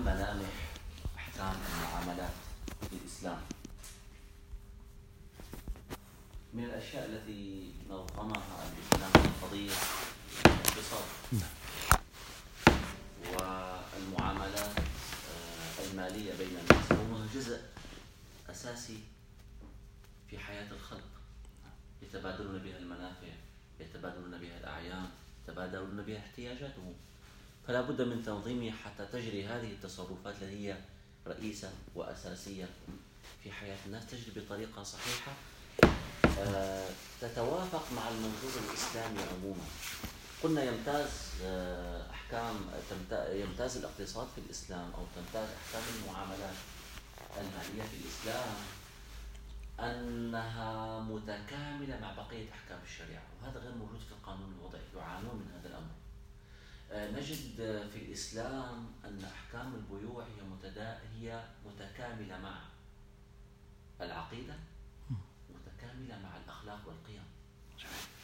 أهم ملامح أحكام المعاملات في الإسلام. من الأشياء التي نظمها الإسلام قضية الاقتصاد والمعاملات آه، المالية بين الناس هو جزء أساسي في حياة الخلق. يتبادلون بها المنافع يتبادلون بها الأعيان يتبادلون بها احتياجاتهم. فلا بد من تنظيمها حتى تجري هذه التصرفات التي هي رئيسة وأساسية في حياة الناس تجري بطريقة صحيحة آه، تتوافق مع المنظور الإسلامي عموما. قلنا يمتاز آه، أحكام يمتاز الاقتصاد في الإسلام أو تمتاز أحكام المعاملات المالية في الإسلام أنها متكاملة مع بقية أحكام الشريعة وهذا غير موجود في القانون الوضعي يعانون من هذا الأمر. نجد في الإسلام أن أحكام البيوع هي متدا هي متكاملة مع العقيدة متكاملة مع الأخلاق والقيم.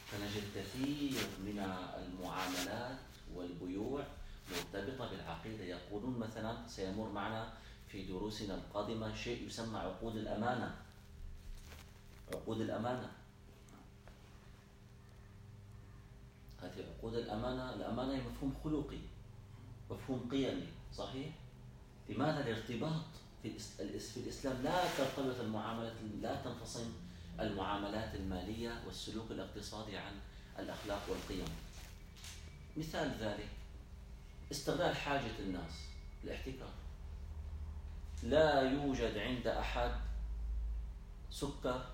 فنجد كثير من المعاملات والبيوع مرتبطة بالعقيدة. يقولون مثلا سيمر معنا في دروسنا القادمة شيء يسمى عقود الأمانة. عقود الأمانة. هذه عقود الأمانة الأمانة هي مفهوم خلقي مفهوم قيمي صحيح؟ لماذا الارتباط في في الإسلام لا ترتبط المعاملات لا تنفصل المعاملات المالية والسلوك الاقتصادي عن الأخلاق والقيم؟ مثال ذلك استغلال حاجة الناس الاحتكار لا يوجد عند أحد سكر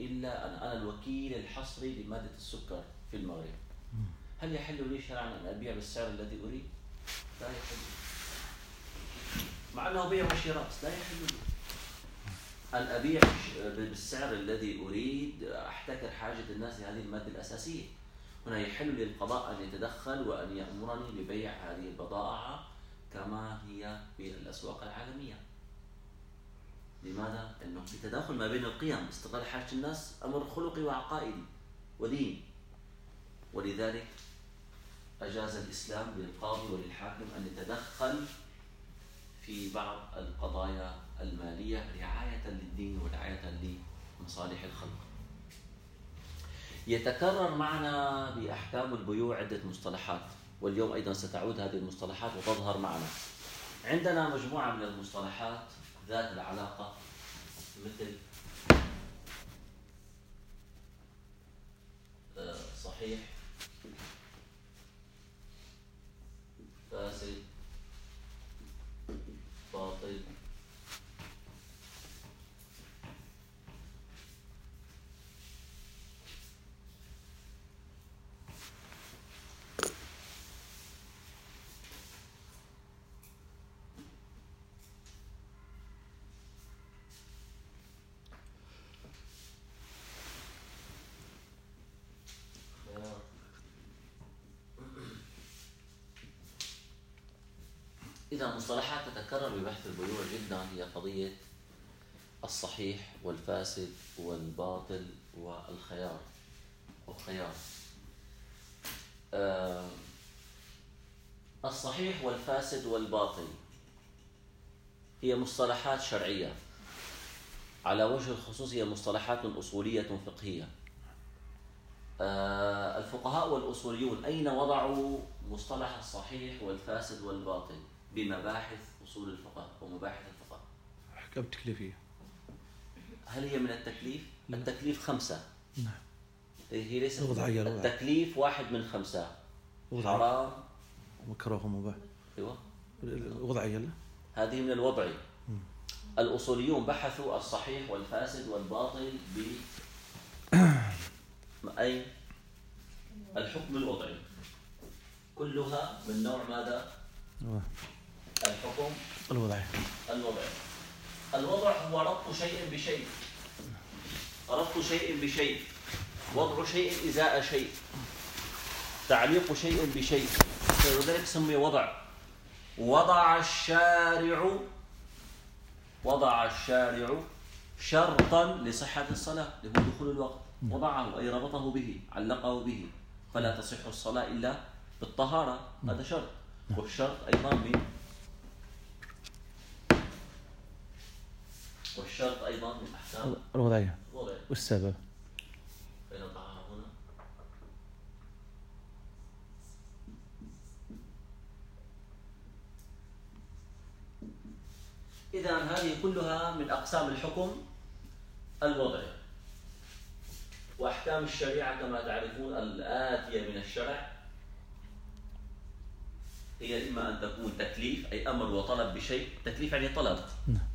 إلا أن أنا الوكيل الحصري لمادة السكر. في المغرب. هل يحل لي شرعا أن أبيع بالسعر الذي أريد؟ لا يحل. مع أنه بيع وشراء لا يحل لي. أن أبيع بالسعر الذي أريد أحتكر حاجة الناس لهذه المادة الأساسية. هنا يحل للقضاء أن يتدخل وأن يأمرني ببيع هذه البضائع كما هي في الأسواق العالمية. لماذا؟ لأنه في تداخل ما بين القيم استقلال حاجة الناس أمر خلقي وعقائدي وديني. ولذلك أجاز الإسلام للقاضي وللحاكم أن يتدخل في بعض القضايا المالية رعاية للدين ورعاية لمصالح الخلق. يتكرر معنا بأحكام البيوع عدة مصطلحات واليوم أيضا ستعود هذه المصطلحات وتظهر معنا. عندنا مجموعة من المصطلحات ذات العلاقة مثل آه، صحيح فاسد باطل إذا مصطلحات تتكرر ببحث البيوع جدا هي قضية الصحيح والفاسد والباطل والخيار والخيار آه الصحيح والفاسد والباطل هي مصطلحات شرعية. على وجه الخصوص هي مصطلحات أصولية فقهية. آه الفقهاء والأصوليون أين وضعوا مصطلح الصحيح والفاسد والباطل؟ بمباحث أصول الفقه ومباحث الفقه. أحكام تكليفية هل هي من التكليف؟ لا. التكليف خمسة. نعم. هي ليست وضعية التكليف واحد من خمسة. وضعية. حرام. مكروه ومباح. أيوه. وضعية لا هذه من الوضعي الأصوليون بحثوا الصحيح والفاسد والباطل ب أي؟ الحكم الوضعي. كلها من نوع ماذا؟ الحكم؟ الوضعي الوضعي الوضع هو ربط شيء بشيء. ربط شيء بشيء. وضع شيء إزاء شيء. تعليق شيء بشيء. ولذلك سمي وضع. وضع الشارع وضع الشارع شرطا لصحة الصلاة اللي هو دخول الوقت. وضعه أي ربطه به علقه به. فلا تصح الصلاة إلا بالطهارة. هذا شرط. والشرط أيضا من الشرط أيضا من أحكام الوضعية. الوضع والسبب. هنا. إذا هذه كلها من أقسام الحكم الوضعي وأحكام الشريعة كما تعرفون الآتية من الشرع هي إما أن تكون تكليف أي أمر وطلب بشيء. تكليف يعني طلب نعم.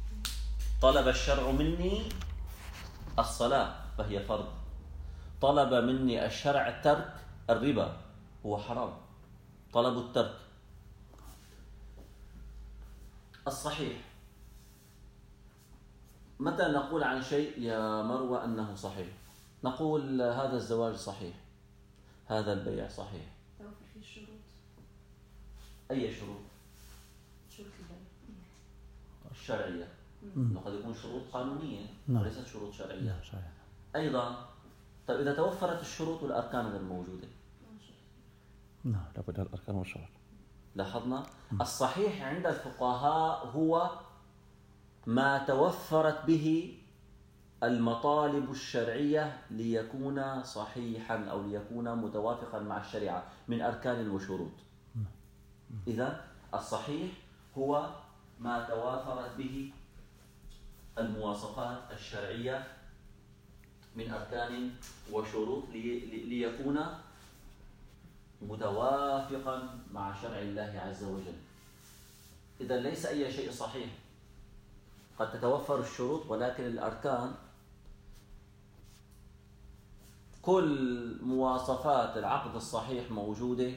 طلب الشرع مني الصلاة فهي فرض. طلب مني الشرع الترك الربا هو حرام. طلب الترك. الصحيح. متى نقول عن شيء يا مروة أنه صحيح؟ نقول هذا الزواج صحيح هذا البيع صحيح. توفر فيه الشروط. أي شروط؟ شروط البيع. الشرعية. إنه قد يكون شروط قانونية نعم. وليست شروط شرعية. نعم صحيح. أيضا طيب إذا توفرت الشروط والأركان غير موجودة؟ نعم لابد الأركان والشروط. لاحظنا؟ الصحيح عند الفقهاء هو ما توفرت به المطالب الشرعية ليكون صحيحا أو ليكون متوافقا مع الشريعة من أركان وشروط. إذا الصحيح هو ما توافرت به المواصفات الشرعية من أركان وشروط لي- لي- ليكون متوافقا مع شرع الله عز وجل. إذا ليس أي شيء صحيح قد تتوفر الشروط ولكن الأركان كل مواصفات العقد الصحيح موجودة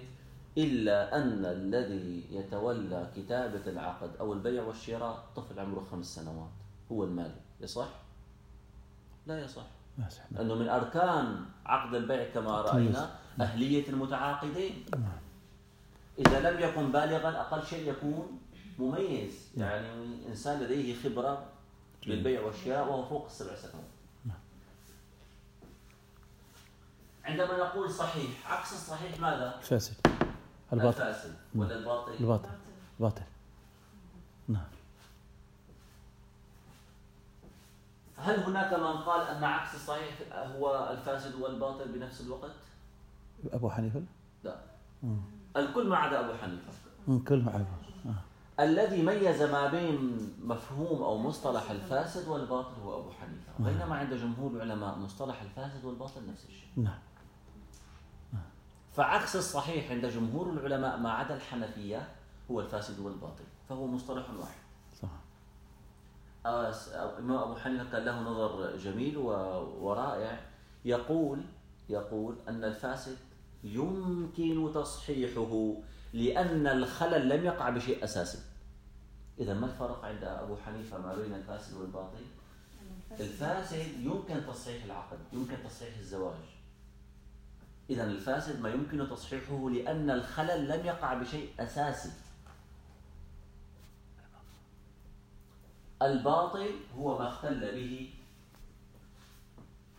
إلا أن الذي يتولى كتابة العقد أو البيع والشراء طفل عمره خمس سنوات. هو المالك يصح؟ لا يصح. نعم. لأنه من أركان عقد البيع كما رأينا أهلية المتعاقدين. إذا لم يكن بالغا أقل شيء يكون مميز. يعني إنسان لديه خبرة بالبيع والشراء وهو فوق السبع سنوات. عندما نقول صحيح عكس الصحيح ماذا؟ فاسد. الباطل. الفاسد ولا الباطل؟ الباطل. الباطل نعم هل هناك من قال أن عكس الصحيح هو الفاسد والباطل بنفس الوقت؟ أبو حنيفة لا مم. الكل ما عدا أبو حنيفة مم، كلهم عيبة آه. الذي ميز ما بين مفهوم أو مصطلح الفاسد والباطل هو أبو حنيفة، بينما عند جمهور العلماء مصطلح الفاسد والباطل نفس الشيء. نعم فعكس الصحيح عند جمهور العلماء ما عدا الحنفية هو الفاسد والباطل، فهو مصطلح واحد. الإمام أبو حنيفة كان له نظر جميل ورائع. يقول يقول أن الفاسد يمكن تصحيحه لأن الخلل لم يقع بشيء أساسي. إذا ما الفرق عند أبو حنيفة ما بين الفاسد والباطل؟ الفاسد يمكن تصحيح العقد يمكن تصحيح الزواج. إذا الفاسد ما يمكن تصحيحه لأن الخلل لم يقع بشيء أساسي. الباطل هو ما اختل به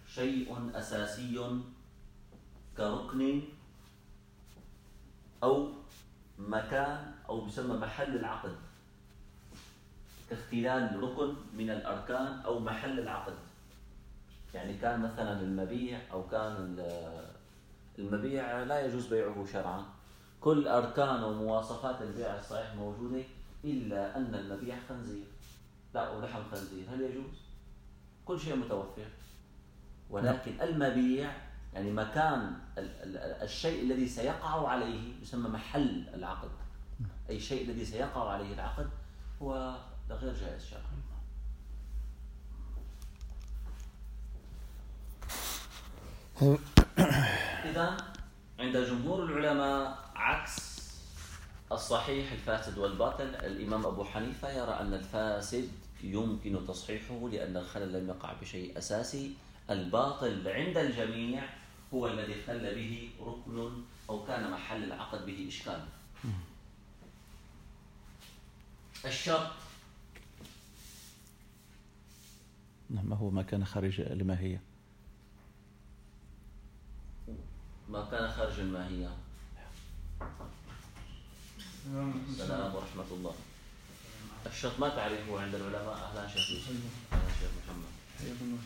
شيء أساسي كركن أو مكان أو يسمى محل العقد. كاختلال ركن من الأركان أو محل العقد. يعني كان مثلا المبيع أو كان ال- المبيع لا يجوز بيعه شرعا. كل أركان ومواصفات البيع الصحيح موجودة إلا أن المبيع خنزير. لا ولحم خنزير هل يجوز؟ كل شيء متوفر. ولكن المبيع يعني مكان ال- ال- الشيء الذي سيقع عليه يسمى محل العقد. أي شيء الذي سيقع عليه العقد هو غير جائز شرعا. إذا عند جمهور العلماء عكس الصحيح الفاسد والباطل الإمام أبو حنيفة يرى أن الفاسد يمكن تصحيحه لأن الخلل لم يقع بشيء أساسي. الباطل عند الجميع هو الذي خل به ركن أو كان محل العقد به إشكال. الشرط. نعم ما هو ما كان خارج الماهية ما كان خارج الماهية. السلام ورحمة الله. الشرط ما تعرفه عند العلماء أهلا شيخ. أهلاً شيخ. محمد.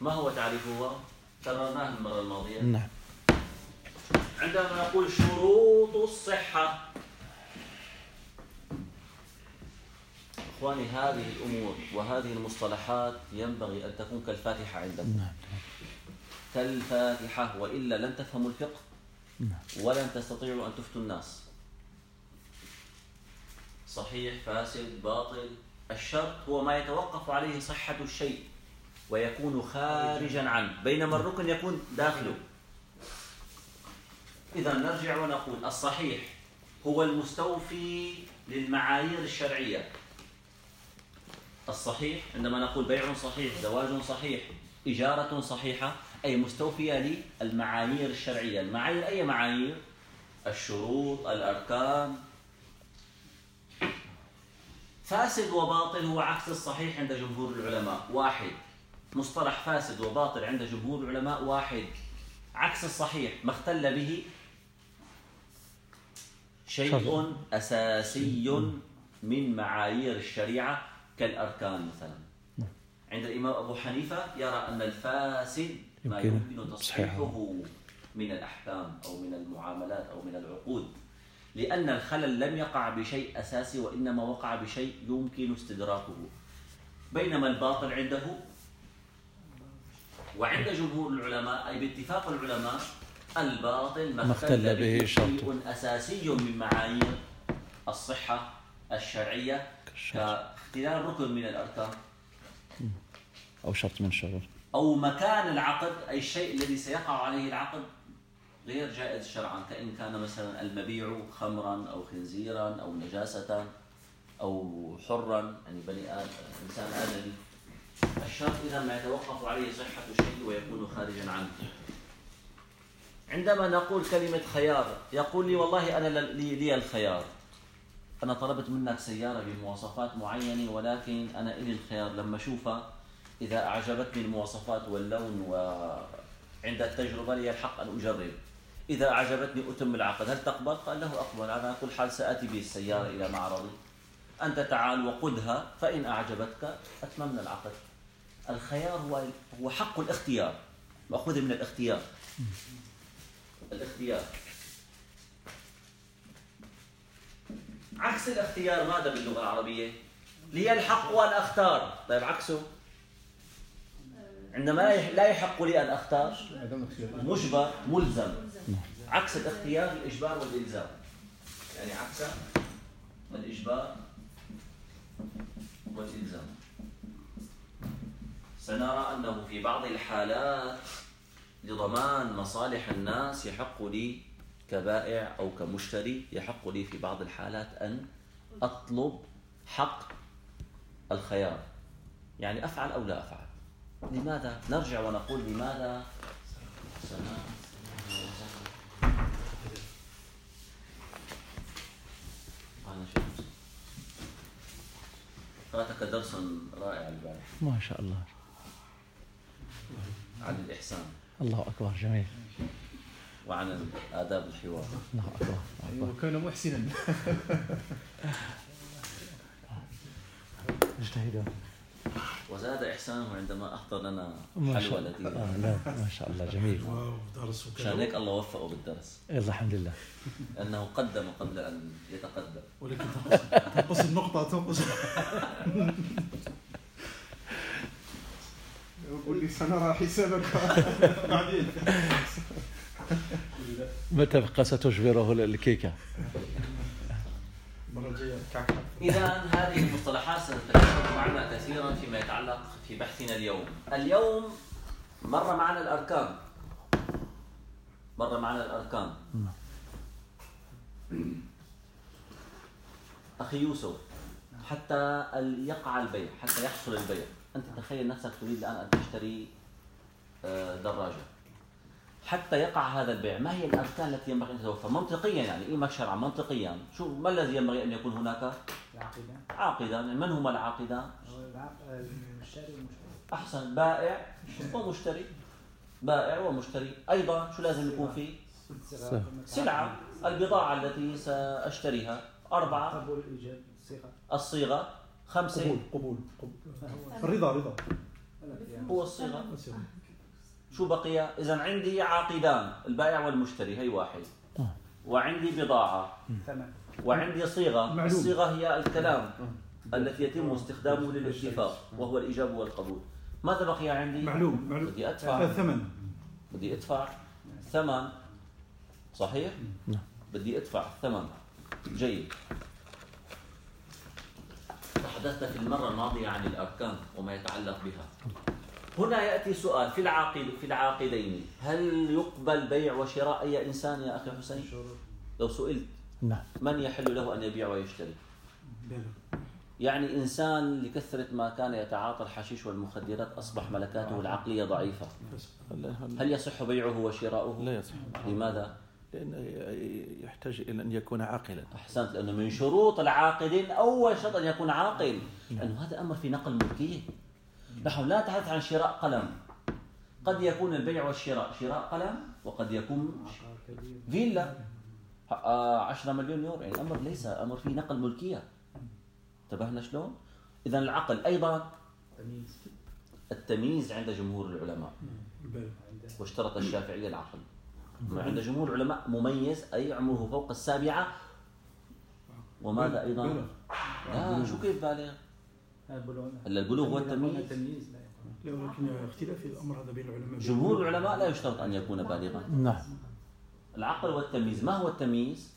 ما هو تعريفه؟ كررناه المرة الماضية نعم. عندما نقول شروط الصحة. إخواني هذه الأمور وهذه المصطلحات ينبغي أن تكون كالفاتحة عندكم. نعم. كالفاتحة وإلا لن تفهموا الفقه. نعم. ولن تستطيعوا أن تفتوا الناس. صحيح فاسد باطل. الشرط هو ما يتوقف عليه صحة الشيء ويكون خارجا عنه بينما الركن يكون داخله. إذا نرجع ونقول الصحيح هو المستوفي للمعايير الشرعية. الصحيح عندما نقول بيع صحيح زواج صحيح إجارة صحيحة أي مستوفية للمعايير الشرعية. المعايير أي معايير؟ الشروط الأركان. فاسد وباطل هو عكس الصحيح عند جمهور العلماء. واحد. مصطلح فاسد وباطل عند جمهور العلماء. واحد. عكس الصحيح. ما اختل به شيء أساسي من معايير الشريعة كالأركان مثلا. عند الإمام أبو حنيفة يرى أن الفاسد ما يمكن. تصحيحه من الأحكام أو من المعاملات أو من العقود. لأن الخلل لم يقع بشيء أساسي وإنما وقع بشيء يمكن استدراكه بينما الباطل عنده وعند جمهور العلماء أي باتفاق العلماء الباطل ما اختل به. شيء أساسي من معايير الصحة الشرعية. كاختلال ركن من الأركان أو شرط من الشروط أو مكان العقد أي الشيء الذي سيقع عليه العقد غير جائز شرعا كإن كان مثلا المبيع خمرا أو خنزيرا أو نجاسة أو حرا يعني بني آدم إنسان آدمي. الشرط إذا ما يتوقف عليه صحة الشيء ويكون خارجا عنه. عندما نقول كلمة خيار يقول لي والله أنا لي, لي الخيار. أنا طلبت منك سيارة بمواصفات معينة ولكن أنا إلي الخيار. لما أشوفها إذا أعجبتني المواصفات واللون وعند التجربة لي الحق أن أجرب. إذا أعجبتني أتم العقد. هل تقبل؟ قال له أقبل. على كل حال سآتي بالسيارة إلى معرضي. أنت تعال وقدها فإن أعجبتك أتممنا العقد. الخيار هو هو حق الاختيار. مأخوذ من الاختيار. الاختيار. عكس الاختيار ماذا باللغة العربية؟ لي الحق وأن أختار. طيب عكسه. عندما لا يح- لا يحق لي أن أختار مجبر ملزم. عكس الاختيار الإجبار والإلزام. يعني عكس الإجبار والإلزام. سنرى أنه في بعض الحالات لضمان مصالح الناس يحق لي كبائع أو كمشتري يحق لي في بعض الحالات أن أطلب حق الخيار. يعني أفعل أو لا أفعل. لماذا؟ نرجع ونقول لماذا؟ شفت فاتك درس رائع البارح. ما شاء الله. عن الإحسان. الله أكبر جميل. وعن آداب الحوار. الله أكبر, الله أكبر. وكان محسنا. اجتهدوا. وزاد إحسانه عندما أحضر لنا ما شاء الله. آه لا ما شاء الله جميل. واو درس عشان هيك الله وفقه بالدرس. يلا الحمد لله. لأنه قدم قبل أن يتقدم. ولكن تنقص تنقص النقطة تنقص قول لي سنرى حسابك. بعدين. متى بقى ستجبره الكيكة؟ المرة الجاية كعكة إذا هذه المصطلحات ستتكرر معنا كثيرا فيما يتعلق في بحثنا اليوم. اليوم مر معنا الأركان. مر معنا الأركان. أخي يوسف حتى يقع البيع حتى يحصل البيع أنت تخيل نفسك تريد الآن أن تشتري آه، دراجة حتى يقع هذا البيع. ما هي الأركان التي ينبغي أن تتوفر؟ منطقيا يعني إيه شرعا منطقيا. شو ما الذي ينبغي أن يكون هناك؟ العقيدة عاقدان من هما العاقدان المشتري أحسن بائع ومشتري. بائع ومشتري. أيضا شو لازم يكون فيه؟ سلعة. البضاعة التي سأشتريها. أربعة. قبول الإيجاب الصيغة الصيغة. خمسة. قبول قبول قبول. الرضا رضا في هو الصيغة. شو بقي؟ إذا عندي عاقدان البائع والمشتري هي واحد. آه. وعندي بضاعة. ثمن وعندي صيغة. معلوم. الصيغة هي الكلام التي يتم استخدامه للاتفاق وهو الإيجاب والقبول. ماذا بقي عندي؟ معلوم معلوم. بدي أدفع. الثمن بدي أدفع ثمن. صحيح؟ نعم. بدي أدفع ثمن. جيد. تحدثت في المرة الماضية عن الأركان وما يتعلق بها. هنا يأتي سؤال في العاقد في العاقدين هل يقبل بيع وشراء أي إنسان يا أخي حسين؟ شروط لو سئلت. نعم. من يحل له أن يبيع ويشتري؟ يعني إنسان لكثرة ما كان يتعاطى الحشيش والمخدرات أصبح ملكاته العقلية ضعيفة. هل يصح بيعه وشراؤه؟ لا يصح. لماذا؟ لأنه يحتاج إلى أن يكون عاقلا. أحسنت لأنه من شروط العاقدين أول شرط أن يكون عاقل. لأنه هذا أمر في نقل ملكية نحن لا نتحدث عن شراء قلم. قد يكون البيع والشراء شراء قلم وقد يكون فيلا. آه، 10 مليون يورو. يعني الأمر ليس أمر في نقل ملكية. انتبهنا شلون؟ إذا العقل أيضا تمييز التمييز عند جمهور العلماء. عنده واشترط الشافعي العقل. عند جمهور العلماء مميز أي عمره فوق السابعة. وماذا أيضا؟ بلى. لا شو كيف بالغ؟ البلوغ. هلا البلوغ هو إذا قلنا التمييز. التمييز. لا يكون لا ولكن اختلاف الأمر هذا بين العلماء. جمهور العلماء لا يشترط أن يكون بالغا. نعم. العقل والتمييز. ما هو التمييز؟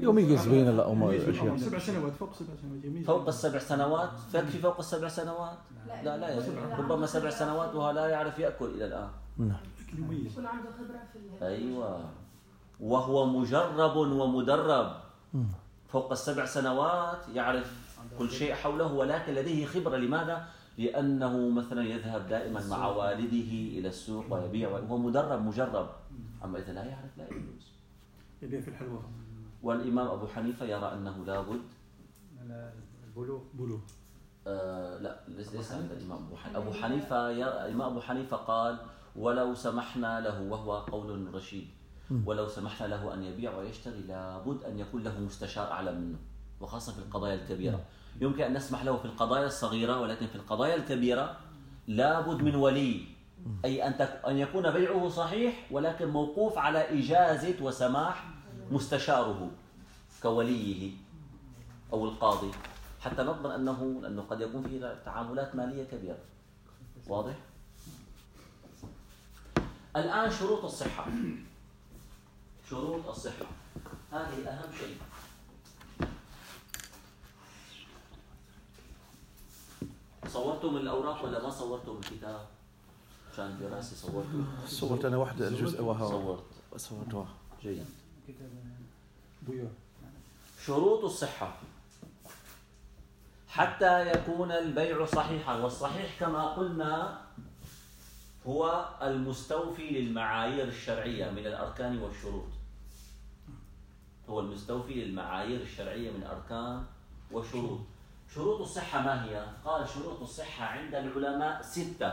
يميز بين الأمور يميز بين الأشياء سبع سنوات فوق سبع سنوات يميز فوق السبع سنوات؟ فيكفي فوق السبع سنوات؟ لا لا. ربما سبع سنوات وهو لا يعرف يأكل إلى الآن. نعم. يكون عنده خبرة في أيوة. وهو مجرب ومدرب. فوق السبع سنوات يعرف كل شيء حوله ولكن لديه خبرة. لماذا؟ لأنه مثلا يذهب دائما مع والده إلى السوق ويبيع وهو مدرب مجرب. أما إذا لا يعرف لا يجوز. يبيع في الحلوى والإمام أبو حنيفة يرى أنه لابد لا، البلوغ بلوغ آه لا ليس ليس عند الإمام أبو حنيفة. أبو حنيفة يرى الإمام أبو حنيفة قال ولو سمحنا له وهو قول رشيد. ولو سمحنا له أن يبيع ويشتري لابد أن يكون له مستشار أعلى منه. وخاصة في القضايا الكبيرة. يمكن أن نسمح له في القضايا الصغيرة ولكن في القضايا الكبيرة لابد من ولي. أي أن أن يكون بيعه صحيح ولكن موقوف على إجازة وسماح مستشاره كوليه أو القاضي. حتى نضمن أنه لأنه قد يكون فيه تعاملات مالية كبيرة. واضح؟ الآن شروط الصحة. شروط الصحة. هذه أهم شيء. صورتم الأوراق ولا ما صورتم الكتاب؟ عشان دراسة صورتم. صورت أنا واحد الجزء وهو صورت. صورت واحد. جيد. شروط الصحة. حتى يكون البيع صحيحا والصحيح كما قلنا هو المستوفي للمعايير الشرعية من الأركان والشروط. هو المستوفي للمعايير الشرعية من أركان وشروط شروط الصحة ما هي؟ قال شروط الصحة عند العلماء ستة.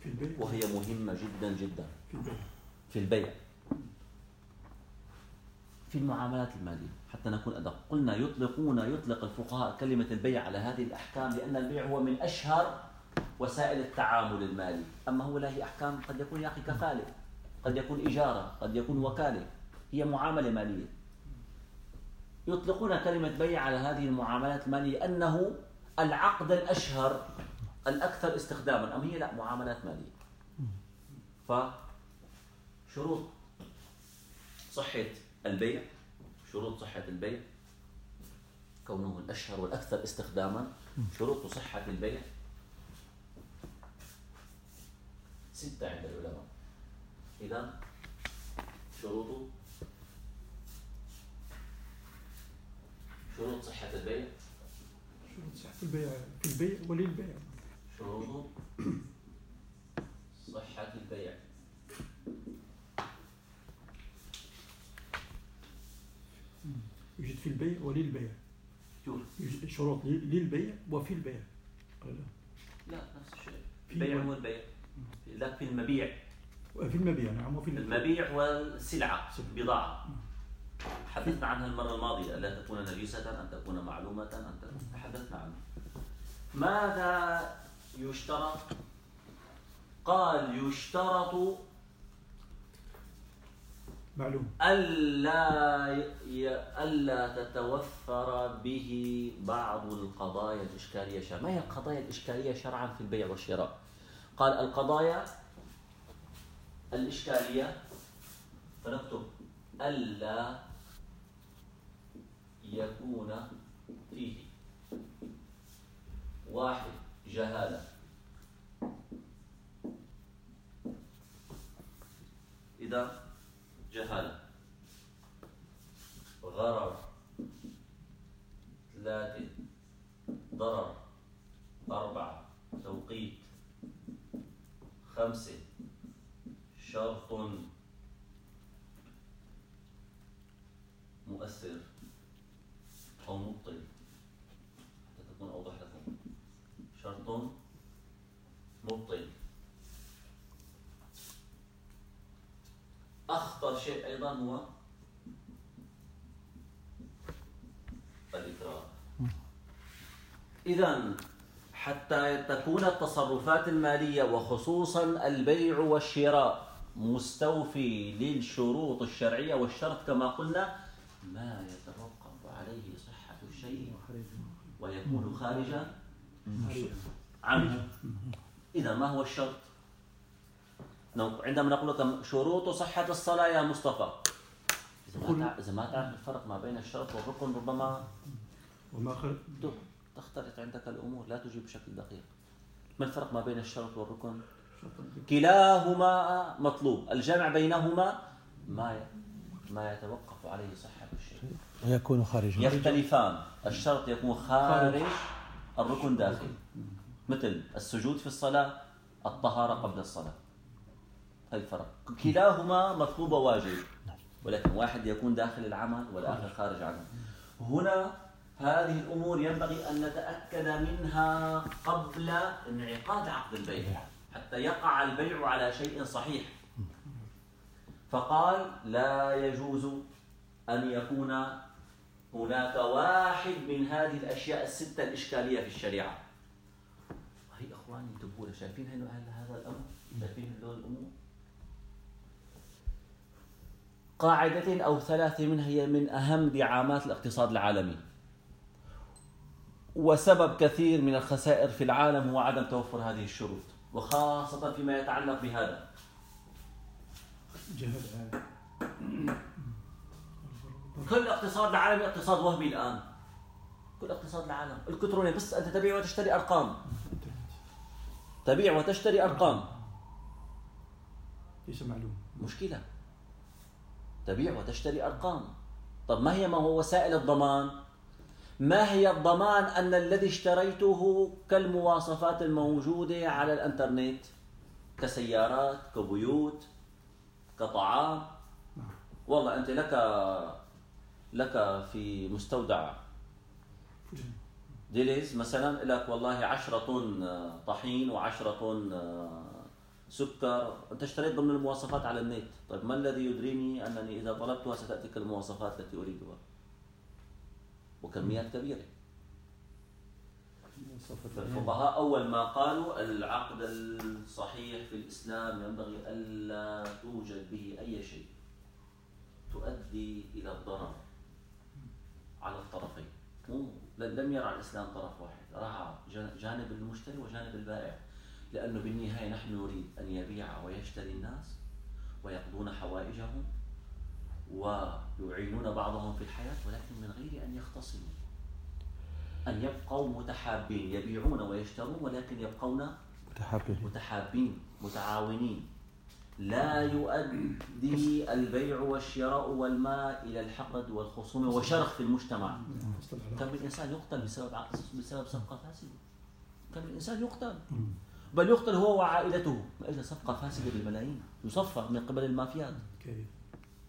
في البيع وهي مهمة جدا جدا. في البيع في البيع في المعاملات المالية حتى نكون أدق. قلنا يطلقون يطلق الفقهاء كلمة البيع على هذه الأحكام لأن البيع هو من أشهر وسائل التعامل المالي. أما هو له أحكام قد يكون يا أخي كفالة قد يكون إجارة قد يكون وكالة. هي معاملة مالية. يطلقون كلمة بيع على هذه المعاملات المالية أنه العقد الأشهر الأكثر استخداما. أم هي؟ لا معاملات مالية. فشروط صحة البيع شروط صحة البيع كونه الأشهر والأكثر استخداما. شروط صحة البيع. ستة عند العلماء. إذا شروط صحة البيع شروط صحة البيع في البيع وللبيع شروط صحة البيع. يوجد في البيع وللبيع يوجد شروط لل- للبيع وفي البيع. لا؟ لا نفس الشيء. في البيع ولا- هو البيع لا في المبيع. في المبيع نعم وفي البيع. المبيع والسلعة سلعة. بضاعة. حدثنا عنها المرة الماضية ألا تكون نجسة أن تكون معلومة أن تكون تحدثنا عنها. ماذا يشترط؟ قال يشترط معلوم. ألا ي... ألا تتوفر به بعض القضايا الإشكالية شرعا ما هي القضايا الإشكالية شرعا في البيع والشراء؟ قال القضايا الإشكالية فنكتب ألا يكون فيه واحد جهالة. إذا جهالة. غرر. ثلاثة. ضرر. أربعة. توقيت. خمسة. شرط. مؤثر. أو مبطل حتى تكون أوضح لكم شرط مبطل. أخطر شيء أيضا هو الإكراه. إذا حتى تكون التصرفات المالية وخصوصا البيع والشراء مستوفي للشروط الشرعية والشرط كما قلنا ما يتوقف عليه صحة الشيء ويكون خارجا عنه إذا ما هو الشرط؟ عندما نقول لك شروط صحة الصلاة يا مصطفى. إذا ما تع- إذا ما تعرف الفرق ما بين الشرط والركن ربما وما تختلط عندك الأمور لا تجيب بشكل دقيق. ما الفرق ما بين الشرط والركن؟ كلاهما مطلوب. الجمع بينهما ما ما يتوقف عليه صحة الشيء. ويكون خارجا. يختلفان. الشرط يكون خارج. الركن داخل. مثل السجود في الصلاة الطهارة قبل الصلاة. هاي الفرق. كلاهما مطلوب وواجب ولكن واحد يكون داخل العمل والآخر خارج عنه هنا هذه الأمور ينبغي أن نتأكد منها قبل انعقاد عقد البيع. حتى يقع البيع على شيء صحيح. فقال لا يجوز أن يكون هناك واحد من هذه الأشياء الستة الإشكالية في الشريعة. هي أخواني انتبهوا شايفين هذا الأمر؟ شايفين هذول الأمور؟ قاعدتين أو ثلاثة منها هي من أهم دعامات الاقتصاد العالمي. وسبب كثير من الخسائر في العالم هو عدم توفر هذه الشروط وخاصة فيما يتعلق بهذا. جهل. كل اقتصاد العالمي اقتصاد وهمي الآن. كل اقتصاد العالم. الكتروني بس أنت تبيع وتشتري أرقام. تبيع وتشتري أرقام. ليس معلوم. مشكلة. تبيع وتشتري أرقام. طب ما هي ما هو وسائل الضمان؟ ما هي الضمان أن الذي اشتريته كالمواصفات الموجودة على الإنترنت؟ كسيارات كبيوت كطعام؟ والله أنت لك لك في مستودع. ديليز مثلا لك والله 10 طن طحين و10 طن سكر. أنت اشتريت ضمن المواصفات على النت. طيب ما الذي يدريني أنني إذا طلبتها ستأتيك المواصفات التي أريدها؟ وكميات كبيرة. فالفقهاء أول ما قالوا العقد الصحيح في الإسلام ينبغي ألا توجد به أي شيء تؤدي إلى الضرر. على الطرفين. مو لم يرى الإسلام طرف واحد. راى جانب المشتري وجانب البائع لأنه بالنهاية نحن نريد أن يبيع ويشتري الناس ويقضون حوائجهم ويعينون بعضهم في الحياة ولكن من غير أن يختصموا. أن يبقوا متحابين يبيعون ويشترون ولكن يبقون متحابين. متحابين متعاونين. لا يؤدي البيع والشراء والماء إلى الحقد والخصومه وشرخ في المجتمع. كم من انسان يقتل بسبب بسبب صفقة فاسدة؟ كم من انسان يقتل؟ بل يقتل هو وعائلته. ما أجل صفقة فاسدة بالملايين. يصفى من قبل المافيات.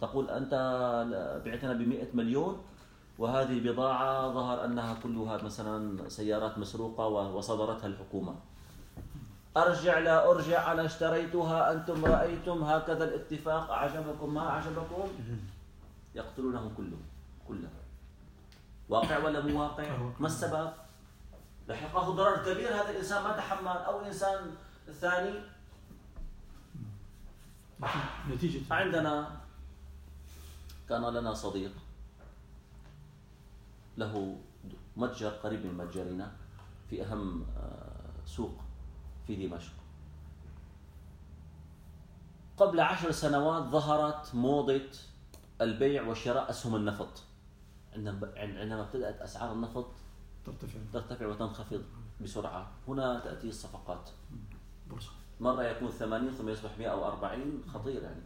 تقول أنت بعتنا ب 100 مليون وهذه البضاعة ظهر أنها كلها مثلا سيارات مسروقة و- وصدرتها الحكومة. أرجع لا أرجع أنا اشتريتها أنتم رأيتم. هكذا الاتفاق. أعجبكم ما أعجبكم؟ يقتلونهم كلهم كلهم. واقع ولا مو واقع؟ ما السبب؟ لحقه ضرر كبير. هذا الإنسان ما تحمل. أو إنسان ثاني. نتيجة. عندنا كان لنا صديق له متجر قريب من متجرنا في أهم آه، سوق في دمشق. قبل عشر سنوات ظهرت موضة البيع وشراء أسهم النفط. عندما عندما ابتدأت أسعار النفط ترتفع. ترتفع وتنخفض بسرعة. هنا تأتي الصفقات. بورصة. مرة يكون 80 ثم يصبح 140 خطير يعني.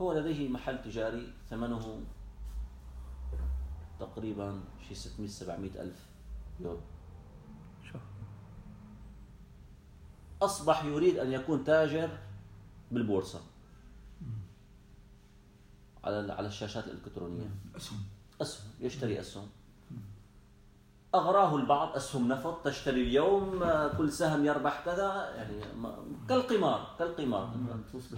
هو لديه محل تجاري ثمنه تقريبا شي 600 700 ألف يورو شوف أصبح يريد أن يكون تاجر بالبورصة. على على الشاشات الإلكترونية. أسهم. أسهم يشتري أسهم. أغراه البعض أسهم نفط تشتري اليوم كل سهم يربح كذا يعني ما- كالقمار كالقمار.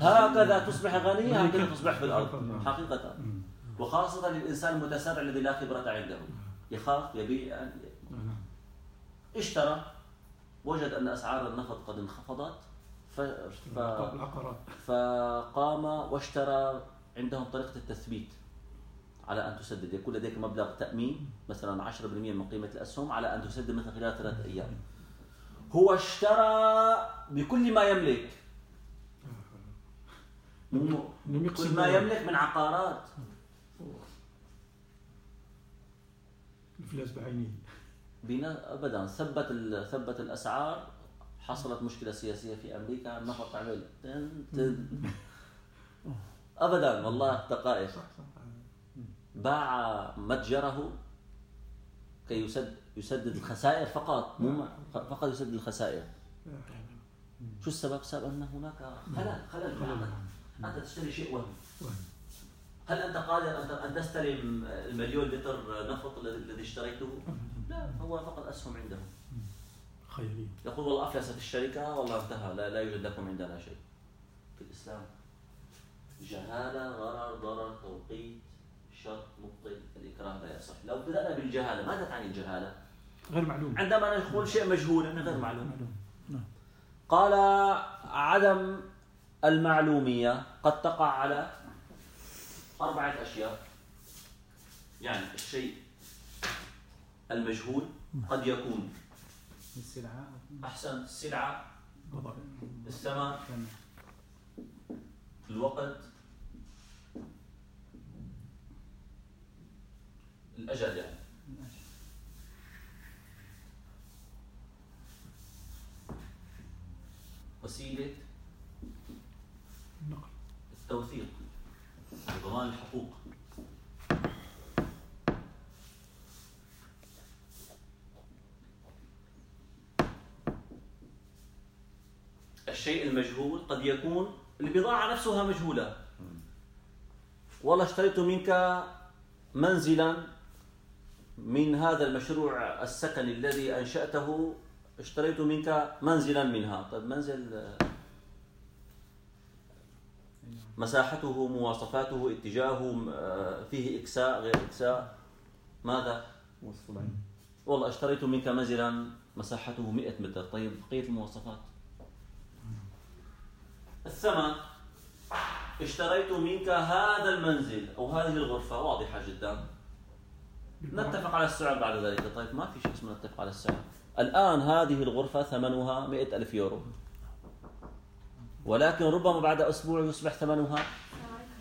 هكذا تصبح غني هكذا تصبح في الأرض. حقيقة. وخاصة للإنسان المتسرع الذي لا خبرة عنده. يخاف يبيع. يعني نعم. اشترى. وجد أن أسعار النفط قد انخفضت ف... ف... فقام واشترى عندهم طريقة التثبيت على أن تسدد. يكون لديك مبلغ تأمين مثلا 10% من قيمة الأسهم على أن تسدد مثلا خلال ثلاثة أيام. هو اشترى بكل ما يملك. كل ما يملك من عقارات. الفلاس بعينه بنا ابدا. ثبت ثبت الأسعار. حصلت مشكلة سياسية في أمريكا. النفط عمل تن تن. ابدا. والله دقائق. باع متجره كي يسد يسدد الخسائر فقط مو ما- فقط يسدد الخسائر. شو السبب؟ سبب أن هناك خلل خلل في العقد أنت تشتري شيء قوة. هل أنت قادر ان تستلم المليون لتر نفط الذي اشتريته؟ لا هو فقط أسهم عنده خيالية. يقول والله افلست الشركة والله انتهى لا, لا يوجد لكم عندنا شيء. في الإسلام. جهالة غرر ضرر توقيت شرط مبطل الإكراه لا يصح. لو بدأنا بالجهالة ماذا تعني الجهالة؟ غير معلوم. عندما نقول شيء مجهول يعني غير معلوم. معلوم. نعم. قال عدم المعلومية قد تقع على أربعة أشياء. يعني الشيء المجهول قد يكون. السلعة. أحسن. السلعة. وضع الثمن الوقت. الأجل يعني. وسيلة. التوثيق. ضمان الحقوق. الشيء المجهول قد يكون البضاعة نفسها مجهولة. والله اشتريت منك منزلا من هذا المشروع السكني الذي أنشأته اشتريت منك منزلا منها. طيب منزل مساحته مواصفاته اتجاهه فيه إكساء غير إكساء. ماذا؟ والله اشتريت منك منزلا مساحته 100 متر. طيب بقية المواصفات؟ الثمن اشتريت منك هذا المنزل أو هذه الغرفة. واضحة جدا. نتفق على السعر بعد ذلك. طيب ما في شيء اسمه نتفق على السعر. الآن هذه الغرفة ثمنها 100 ألف يورو. ولكن ربما بعد أسبوع يصبح ثمنها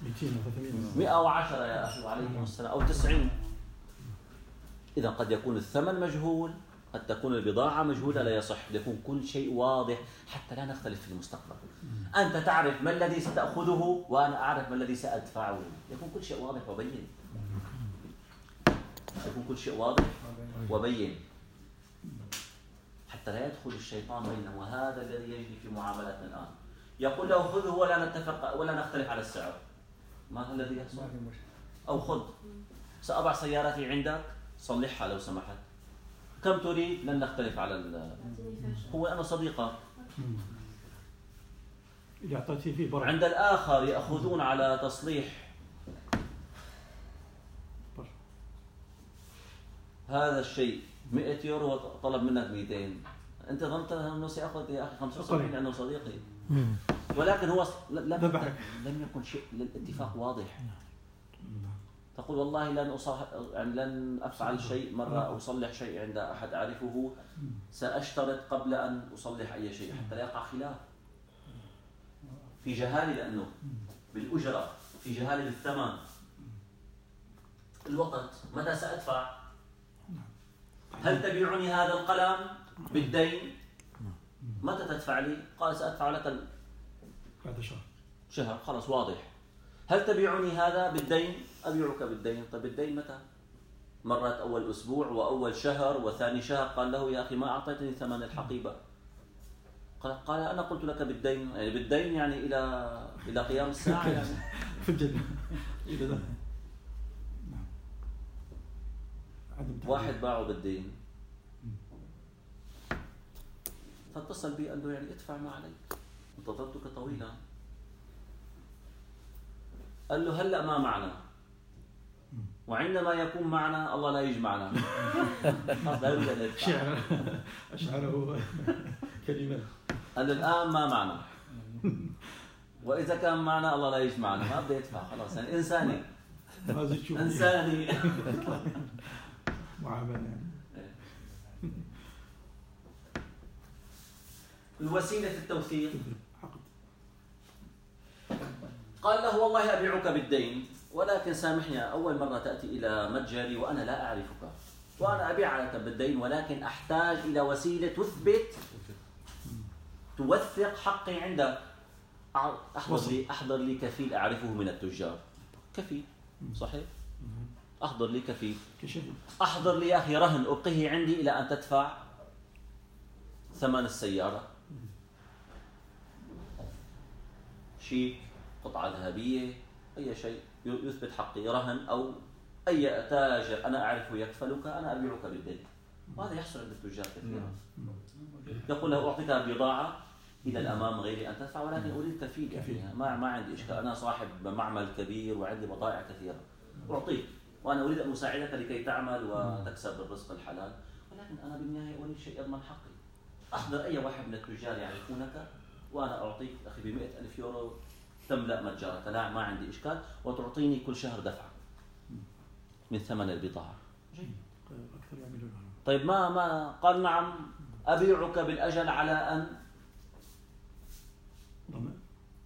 200 و 300 110 يا أخي وعليكم السلام أو 90 إذا قد يكون الثمن مجهول قد تكون البضاعة مجهولة لا يصح. يكون كل شيء واضح. حتى لا نختلف في المستقبل. أنت تعرف ما الذي ستأخذه وأنا أعرف ما الذي سأدفعه. يكون كل شيء واضح وبين. يكون كل شيء واضح وبين. حتى لا يدخل الشيطان بيننا وهذا الذي يجري في معاملاتنا الآن. يقول له خذه ولا نتفق ولا نختلف على السعر. ما الذي يحصل؟ أو خذ. سأضع سيارتي عندك. صلحها لو سمحت. كم تريد لن نختلف على ال... هو أنا صديقك عند الآخر يأخذون على تصليح. هذا الشيء 100 يورو وطلب منك 200 أنت ظننت أنه سيأخذ يا أخي 75 أقل. لأنه صديقي. ولكن هو لم. لم يكن شيء الاتفاق واضح. تقول والله لن أصح... يعني لن أفعل شيء مرة أو أصلح شيء عند أحد أعرفه. سأشترط قبل أن أصلح أي شيء حتى لا يقع خلاف. في جهاله لأنه بالأجرة في جهاله بالثمن. الوقت متى سأدفع؟ هل تبيعني هذا القلم بالدين؟ متى تدفع لي؟ قال سأدفع لك ال- بعد شهر. شهر خلاص واضح. هل تبيعني هذا بالدين؟ أبيعك بالدين؟ طيب الدين متى؟ مرت أول أسبوع وأول شهر وثاني شهر؟ قال له يا أخي ما أعطيتني ثمن الحقيبة. قال, قال أنا قلت لك بالدين. يعني بالدين يعني إلى إلى قيام الساعة يعني. في الجنة. نعم. واحد باعه بالدين. فاتصل بي قال له يعني ادفع ما عليك. انتظرتك طويلا قال له هلأ ما معنا. وعندما يكون معنا الله لا يجمعنا. خلاص لا أشعره كلمات قال الآن ما معنا. وإذا كان معنا الله لا يجمعنا. ما بده يدفع خلاص. يعني إنساني. إنساني. معاملة. يعني الوسيله التوثيق. قال له والله أبيعك بالدين. ولكن سامحني أول مرة تأتي إلى متجري وأنا لا أعرفك. وأنا أبيعك بالدين ولكن أحتاج إلى وسيلة تثبت توثق حقي عندك أحضر لي أحضر لي كفيل أعرفه من التجار. كفيل صحيح. أحضر لي كفيل. أحضر لي يا أخي رهن أبقيه عندي إلى أن تدفع ثمن السيارة. شيك قطعة ذهبية أي شيء. يثبت حقي رهن أو أي تاجر أنا أعرفه يكفلك أنا أبيعك بالدين. وهذا يحصل عند التجار كثيرا. يقول له أعطيك بضاعة إلى الأمام غير أن تدفع ولكن أريد كفيل. فيها. ما ما عندي إشكال. أنا صاحب معمل كبير وعندي بضائع كثيرة. أعطيك. وأنا أريد أن أساعدك لكي تعمل وتكسب الرزق الحلال. ولكن أنا بالنهاية أريد شيء يضمن حقي. أحضر أي واحد من التجار يعرفونك وأنا أعطيك أخي ب ألف يورو تملأ متجرك لا ما عندي إشكال. وتعطيني كل شهر دفعة من ثمن البضاعة. أكثر يعملون طيب ما ما قال نعم أبيعك بالأجل على أن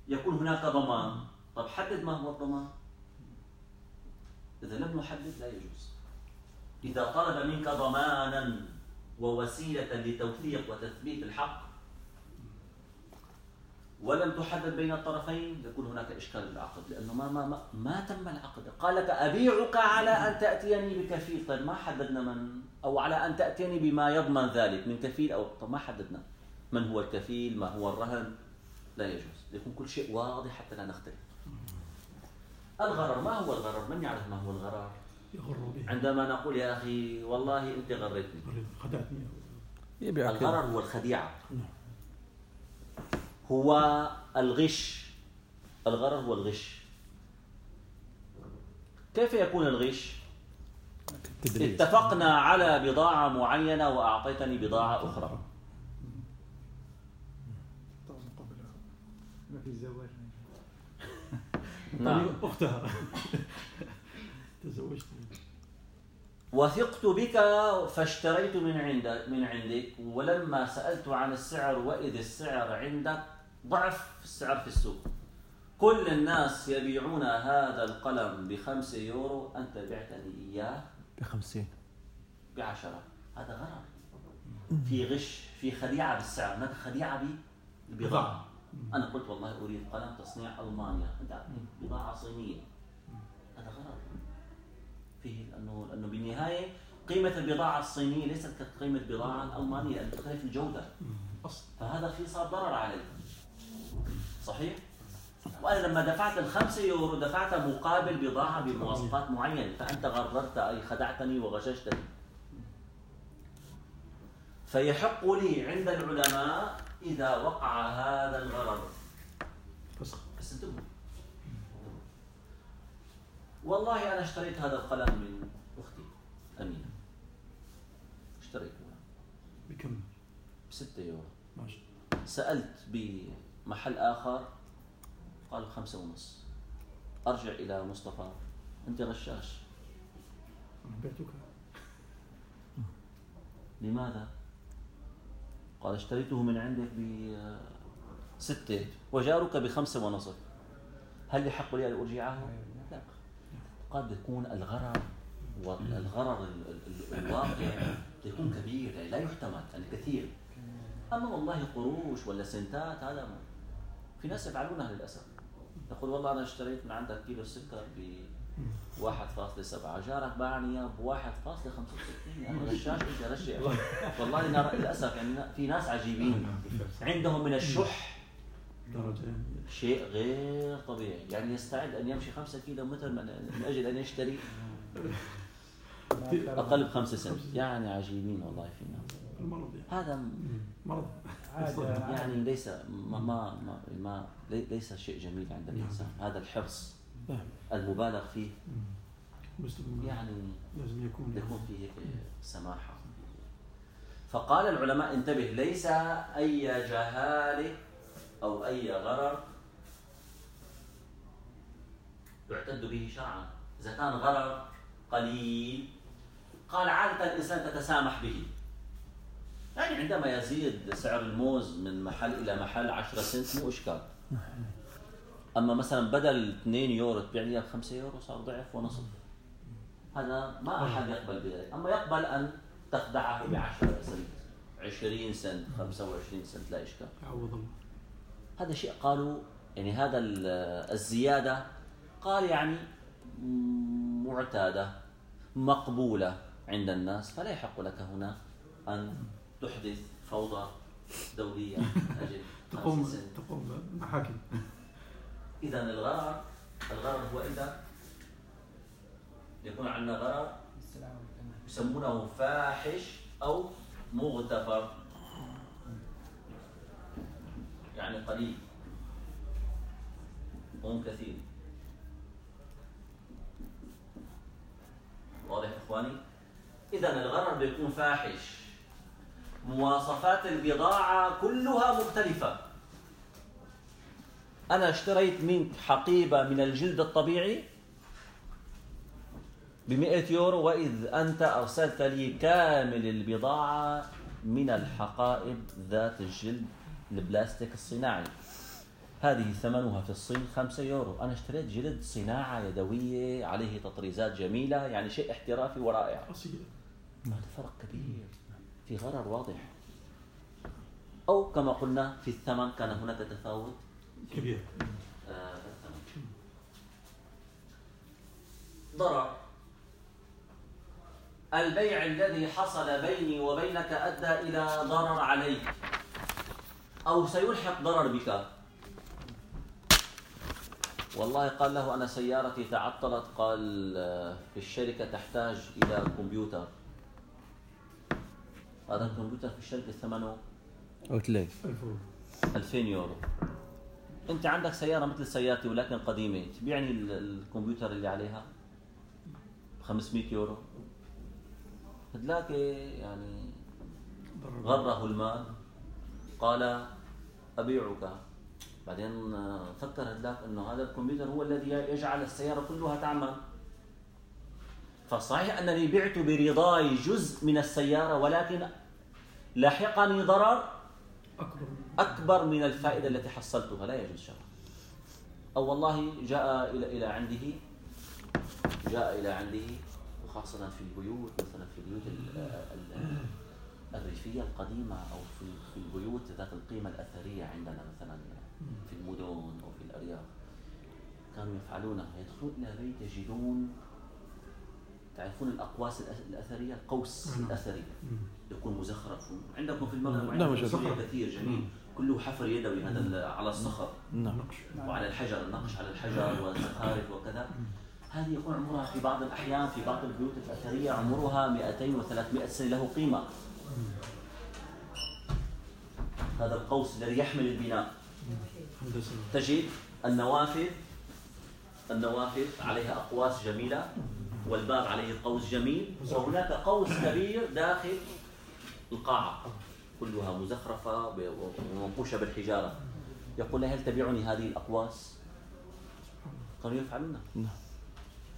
يكون هناك ضمان. طب حدد ما هو الضمان. إذا لم نحدد لا يجوز. إذا طلب منك ضمانا ووسيلة لتوثيق وتثبيت الحق ولم تحدد بين الطرفين يكون هناك إشكال بالعقد لأنه ما ما ما, ما تم العقد. قال لك أبيعك على أن تأتيني بكفيل. طيب ما حددنا من؟ أو على أن تأتيني بما يضمن ذلك من كفيل أو طب ما حددنا. من هو الكفيل؟ ما هو الرهن؟ لا يجوز. يكون كل شيء واضح حتى لا نختلف. الغرر ما هو الغرر؟ من يعرف ما هو الغرر؟ يغر به. عندما نقول يا أخي والله أنت غرتني. خدعتني. يبيعك الغرر هو الخديعة. هو الغش الغرر هو الغش. كيف يكون الغش؟ تدريس. اتفقنا على بضاعة معينة وأعطيتني بضاعة أخرى. ما في الزواج نعم. أختها. تزوجت. وثقت بك فاشتريت من عندك من عندك ولما سألت عن السعر وإذ السعر عندك ضعف السعر في السوق. كل الناس يبيعون هذا القلم بخمسة يورو. أنت بعتني إياه بخمسين. بعشرة. هذا غرر في غش في خديعة بالسعر. هناك خديعة بالبضاعة أنا قلت والله أريد قلم تصنيع ألمانيا. أنت بضاعة صينية. هذا غرر فيه لأنه لأنه بالنهاية قيمة البضاعة الصينية ليست كقيمة البضاعة الألمانية لأن تختلف الجودة. أصل. فهذا في صار ضرر علي. صحيح؟ وأنا لما دفعت الخمسة يورو دفعتها مقابل بضاعة بمواصفات معينة فأنت غررت أي خدعتني وغششتني. فيحق لي عند العلماء إذا وقع هذا الغرر بس انتبهوا. والله أنا اشتريت هذا القلم من أختي أمينة. اشتريتها بكم؟ ب 6 يورو ما شاء بمحل آخر قال خمسة ونص. أرجع إلى مصطفى. أنت غشاش. بعتك لماذا؟ قال اشتريته من عندك بستة وجارك بخمسة ونصف. هل يحق لي أن أرجعه؟ لا. قد يكون الغرر والغرر ال- ال- ال- الواقع يكون كبير لا يحتمل يعني كثير أما والله قروش ولا سنتات هذا. في ناس يفعلونها للأسف. يقول والله أنا اشتريت من عندك كيلو سكر ب 1.7 جارك باعني إياه ب 1.65 يعني غشاش انت رشع والله أنا للأسف يعني في ناس عجيبين. عندهم من الشح شيء غير طبيعي. يعني يستعد أن يمشي 5 كيلو متر من, أجل أن يشتري أقل بخمسة سنت. يعني عجيبين والله في ناس المرض يعني. هذا مرض. يعني ليس ما ما ما, ما لي- ليس شيء جميل عند الإنسان. هذا الحرص نعم. المبالغ فيه. يعني لازم يكون يكون فيه هيك سماحة. فقال العلماء انتبه ليس أي جهالة أو أي غرر يعتد به شرعا. إذا كان غرر قليل قال عادة الإنسان تتسامح به. يعني عندما يزيد سعر الموز من محل إلى محل 10 سنت مو إشكال. أما مثلا بدل 2 يورو تبيع لي ب 5 يورو صار ضعف ونصف. هذا ما أحد يقبل بذلك، أما يقبل أن تخدعه ب 10 سنت 20 سنت 25 سنت لا إشكال. يعوض الله هذا شيء قالوا يعني هذا ال- الزيادة قال يعني م- معتادة مقبولة عند الناس فلا يحق لك هنا أن تحدث فوضى دولية. من أجل تقوم 5 سنت تقوم محاكم إذا الغرر الغرر هو إذا يكون عندنا غرر يسمونه فاحش أو مغتفر. يعني قليل. مو كثير. واضح إخواني؟ إذا الغرر بيكون فاحش. مواصفات البضاعة كلها مختلفة. أنا اشتريت منك حقيبة من الجلد الطبيعي ب 100 يورو وإذ أنت أرسلت لي كامل البضاعة من الحقائب ذات الجلد البلاستيك الصناعي. هذه ثمنها في الصين 5 يورو. أنا اشتريت جلد صناعة يدوية عليه تطريزات جميلة يعني شيء احترافي ورائع. أصيل. هذا فرق كبير. في غرر واضح. أو كما قلنا في الثمن كان هناك تفاوت كبير. آه، الثمن. ضرر. البيع الذي حصل بيني وبينك أدى إلى ضرر عليك. أو سيلحق ضرر بك. والله قال له أنا سيارتي تعطلت. قال آه، في الشركة تحتاج إلى كمبيوتر. هذا الكمبيوتر في الشركة ثمنه أو تلاقي الفروض 2000 يورو. أنت عندك سيارة مثل سيارتي ولكن قديمة. تبيعني ال- الكمبيوتر اللي عليها؟ ب 500 يورو. هدلاك يعني غره المال. قال أبيعك. بعدين فكر هدلاك إنه هذا الكمبيوتر هو الذي يجعل السيارة كلها تعمل. فصحيح أنني بعت برضاي جزء من السيارة ولكن لاحقني ضرر أكبر. أكبر من الفائدة التي حصلتها لا يجوز شرعا. أو والله جاء إلى إلى عنده جاء إلى عنده وخاصة في البيوت مثلا في البيوت ال- ال- الريفية القديمة أو في في البيوت ذات القيمة الأثرية عندنا مثلا في المدن أو في الأرياف. كانوا يفعلونها يدخلون إلى بيت يجدون تعرفون الأقواس الأث- الأثرية؟ القوس نعم. الأثري. يكون مزخرف. عندكم في المغرب نعم، وعندكم في مزخرف. سوريا كثير جميل. كله حفر يدوي هذا على الصخر. نعم. نقش. وعلى الحجر النقش على الحجر والزخارف وكذا. هذه يكون عمرها في بعض الأحيان في بعض البيوت الأثرية عمرها 200 و300 سنة له قيمة. هذا القوس الذي يحمل البناء. تجد النوافذ النوافذ عليها أقواس جميلة والباب عليه قوس جميل وهناك قوس كبير داخل القاعة كلها مزخرفة ومنقوشة بالحجارة. يقول لها هل تبيعني هذه الأقواس؟ قالوا يفعلون نعم.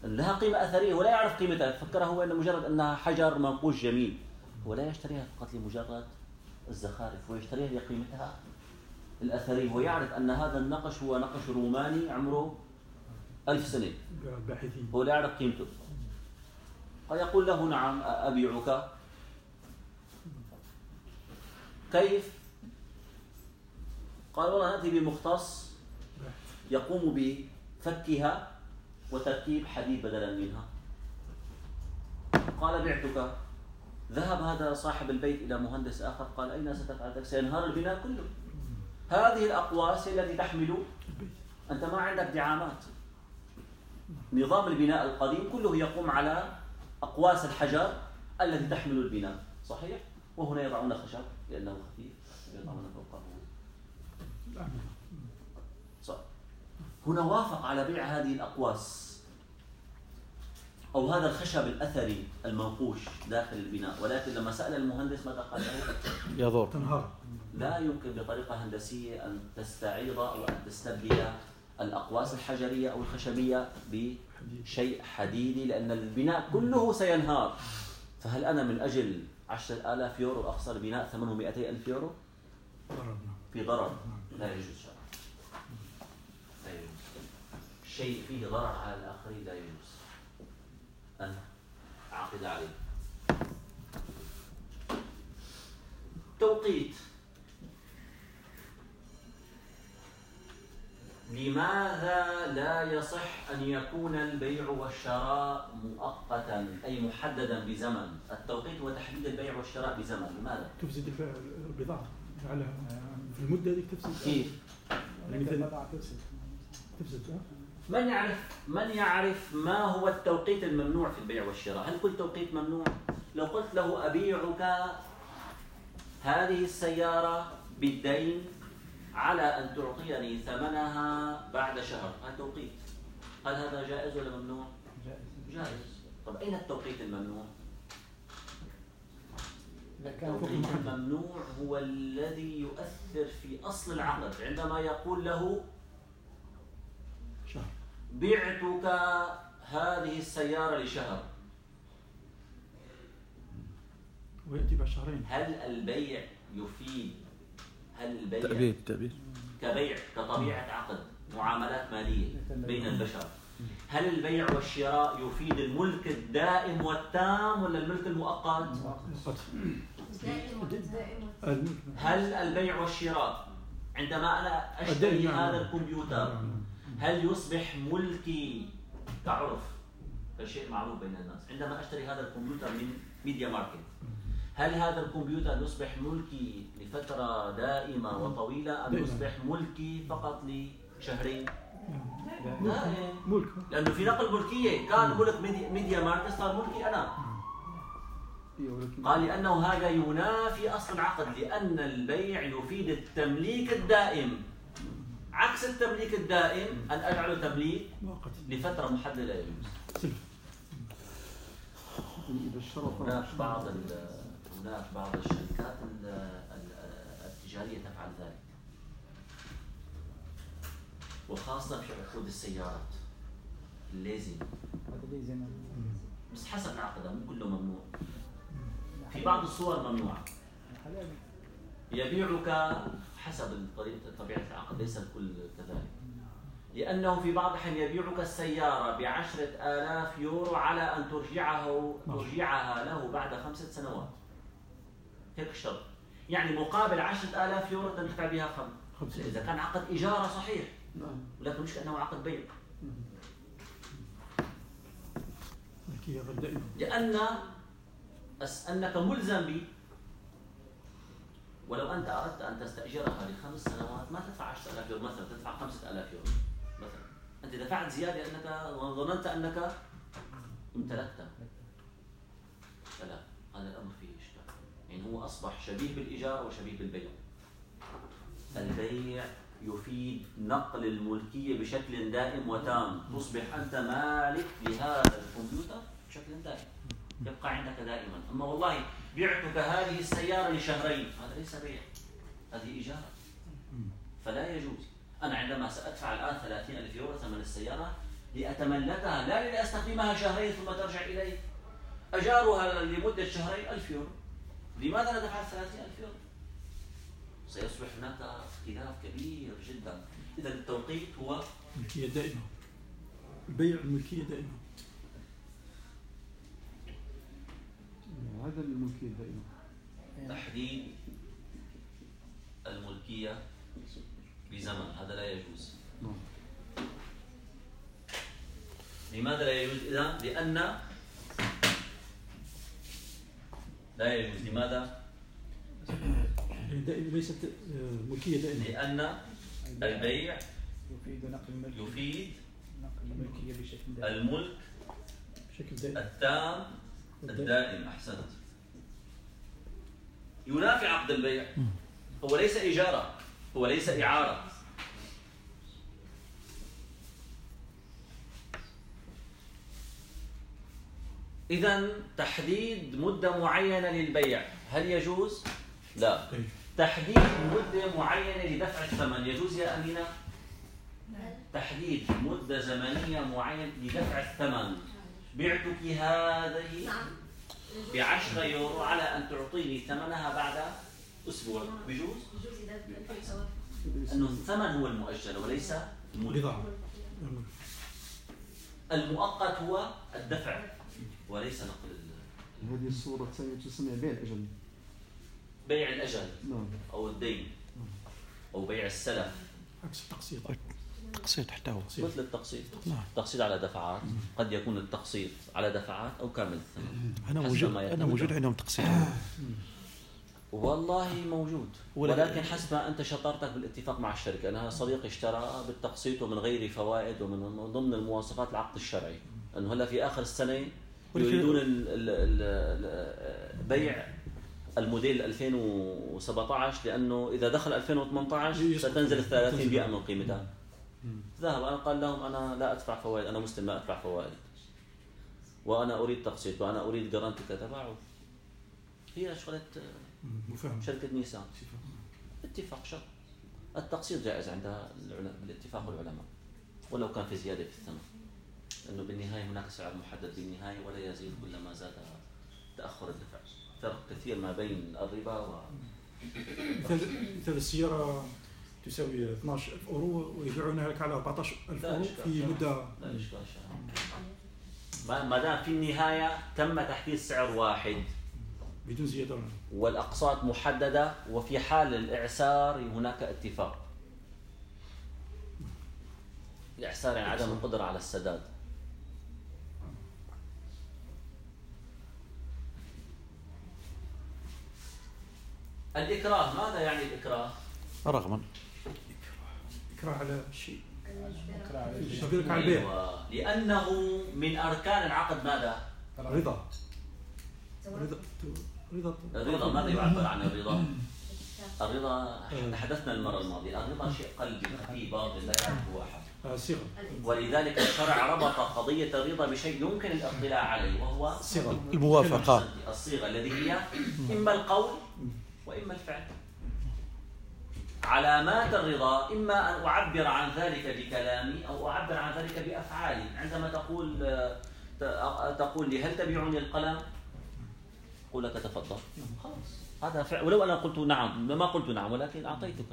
لها قيمة أثرية ولا يعرف قيمتها. فكرها هو أن مجرد أنها حجر منقوش جميل. ولا يشتريها فقط لمجرد الزخارف ويشتريها لقيمتها الأثرية. ويعرف أن هذا النقش هو نقش روماني عمره ألف سنة. باحثين هو لا يعرف قيمته. قد يقول له نعم أبيعك. كيف؟ قال والله نأتي بمختص يقوم بفكها وتركيب حديد بدلا منها. قال بعتك. ذهب هذا صاحب البيت إلى مهندس آخر. قال أين ستفعل ذلك؟ سينهار البناء كله. هذه الأقواس التي تحمل أنت ما عندك دعامات. نظام البناء القديم كله يقوم على أقواس الحجر التي تحمل البناء. صحيح؟ وهنا يضعون خشب. لأنه خفيف يضعون فوقه صح. هنا وافق على بيع هذه الأقواس أو هذا الخشب الأثري المنقوش داخل البناء. ولكن لما سأل المهندس ماذا قال له؟ يضر. تنهار. لا يمكن بطريقة هندسية أن تستعيض أو أن تستبدل الأقواس الحجرية أو الخشبية بشيء حديدي لأن البناء كله سينهار. فهل أنا من أجل عشرة آلاف يورو أخسر بناء ثمنه 200 ألف يورو؟ ضربنا في ضرر. لا يجوز شرعا لا يجوز شيء فيه ضرر على الآخرين لا يجوز. أن أعقد عليه. توقيت. لماذا لا يصح أن يكون البيع والشراء مؤقتا أي محددا بزمن التوقيت هو تحديد البيع والشراء بزمن لماذا؟ تفسد البضاعة جعلها في المدة هذيك تفسد كيف؟ يعني مثل البضاعة تفسد تفسد؟ من يعرف من يعرف ما هو التوقيت الممنوع في البيع والشراء؟ هل كل توقيت ممنوع؟ لو قلت له أبيعك هذه السيارة بالدين على أن تعطيني ثمنها بعد شهر، هذا توقيت. هل هذا جائز ولا ممنوع؟ جائز جائز. طب أين التوقيت الممنوع؟ التوقيت الممنوع هو الذي يؤثر في أصل العقد عندما يقول له شهر بعتك هذه السيارة لشهر ويأتي بعد شهرين هل البيع يفيد هل البيع. تأبيد تأبيد. كبيع كطبيعة عقد معاملات مالية بين البشر. هل البيع والشراء يفيد الملك الدائم والتام ولا الملك المؤقت؟ هل البيع والشراء عندما أنا أشتري نعم. هذا الكمبيوتر هل يصبح ملكي؟ كعرف كشيء معروف بين الناس. عندما أشتري هذا الكمبيوتر من Media Markt هل هذا الكمبيوتر يصبح ملكي لفترة دائمة وطويلة؟ أم. يصبح ملكي فقط لشهرين؟ دائما. دائم ملك. لأنه في نقل ملكية. كان ملك Media- Markt صار ملكي أنا. قال لأنه هذا ينافي أصل العقد لأن البيع يفيد التمليك الدائم. عكس التمليك الدائم أن أجعله تمليك لفترة محددة لا يجوز بعض ال- هناك بعض الشركات ال- ال- التجارية تفعل ذلك. وخاصة في عقود السيارات. الليزنج ما بس حسب العقد مو كله ممنوع. في بعض الصور ممنوعة. يبيعك حسب طبيعة العقد ليس الكل كذلك. لأنه في بعض الأحيان يبيعك السيارة بعشرة آلاف يورو على أن ترجعه ترجعها له بعد خمسة سنوات. هيك الشرط يعني مقابل عشرة آلاف يورو تنتفع بها خمس خمسة إذا كان عقد إجارة صحيح. نعم. ولكن مش كأنه عقد بيع. لأن أنك ملزم بي. ولو أنت أردت أن تستأجرها لخمس سنوات ما تدفع 10000 يورو مثلا تدفع 5000 يورو مثلا. أنت دفعت زيادة لأنك ظننت أنك امتلكتها. فلا هذا الأمر يعني هو أصبح شبيه بالإيجار وشبيه بالبيع. البيع يفيد نقل الملكية بشكل دائم وتام. تصبح أنت مالك لهذا الكمبيوتر بشكل دائم. يبقى عندك دائما. أما والله بعتك هذه السيارة لشهرين هذا ليس بيع هذه إجارة فلا يجوز. أنا عندما سأدفع الآن 30 ألف يورو ثمن السيارة لأتملكها لا لأستخدمها شهرين ثم ترجع إلي. أجارها لمدة شهرين ألف يورو. لماذا لا دفعت 30 ألف يورو؟ سيصبح هناك اختلاف كبير جدا. إذا التوقيت هو ملكية دائمة. البيع الملكية دائمة. هذا الملكية دائما تحديد الملكية بزمن. هذا لا يجوز. نعم. لماذا لا يجوز؟ إذا؟ لأن لا يجوز لماذا؟ ليست آه، ملكية دائمة لأن البيع يفيد نقل الملك. يفيد نقل الملكية بشكل دائم. الملك بشكل دائم. التام الدائم. أحسنت. ينافي عقد البيع. هو ليس إجارة هو ليس إعارة. إذا تحديد مدة معينة للبيع. هل يجوز؟ لا. طيب. تحديد مدة معينة لدفع الثمن. يجوز يا أمينة؟ تحديد مدة زمنية معينة لدفع الثمن. بعتك هذه نعم. بعشرة يورو على أن تعطيني ثمنها بعد أسبوع. بجوز؟ أنت توافق أنه الثمن هو المؤجل وليس الملك بضاعة. المؤقت هو الدفع. وليس نقل ال- هذه الصورة الثانية تسمى بيع الأجل. بيع الأجل نعم. أو الدين أو بيع السلف. عكس التقسيط. تقسيط حتى هو مثل التقسيط. نعم. التقسيط على دفعات. قد يكون التقسيط على دفعات أو كامل الثمن. حسب موجود يتم. موجود عندهم تقسيط. والله موجود. ولكن حسب ما أنت شطارتك بالاتفاق مع الشركة. أنا صديقي اشترى بالتقسيط ومن غير فوائد ومن من ضمن المواصفات العقد الشرعي. أنه هلا في آخر السنة يريدون ال- ال- ال- بيع الموديل 2017 لأنه إذا دخل 2018 يسقط. ستنزل ال 30% تنزل. من قيمتها. ذهب أنا قال لهم أنا لا أدفع فوائد أنا مسلم لا أدفع فوائد. وأنا أريد تقسيط وأنا أريد جرانتي كذا. هي شغلة مفهم شركة نيسان. اتفاق. شرط التقسيط جائز عند العلماء بالاتفاق العلماء ولو كان في زيادة في الثمن. لأنه بالنهاية هناك سعر محدد بالنهاية ولا يزيد كلما زاد تأخر الدفع. فرق كثير ما بين الربا و مثال السيارة تساوي 12000 أورو ويبيعونها لك على 14000 لا أورو إشكال في. مدة لا شرعي. ما دام في النهاية تم تحديد سعر واحد. بدون زيادة. والأقساط محددة وفي حال الإعسار هناك اتفاق. الإعسار يعني عدم القدرة على السداد. الإكراه ماذا يعني الإكراه؟ رغما. إكراه على شيء. إكراه على البيع. أيوة. لأنه من أركان العقد ماذا؟ رضا. رضا. رضا. الرضا ماذا يعبر عن الرضا؟ الرضا تحدثنا المرة الماضية الرضا شيء قلبي خفي باطن لا يعرفه أحد. آه، صيغة. ولذلك الشرع ربط قضية الرضا بشيء يمكن الاطلاع عليه وهو صيغة. الموافقة. الصيغة الذي هي إما القول وإما الفعل. علامات الرضا إما أن أعبر عن ذلك بكلامي أو أعبر عن ذلك بأفعالي. عندما تقول آه، تقول لي هل تبيعني القلم؟ أقول لك تفضل. خلاص. هذا فعل. ولو أنا قلت نعم ما قلت نعم ولكن أعطيتك.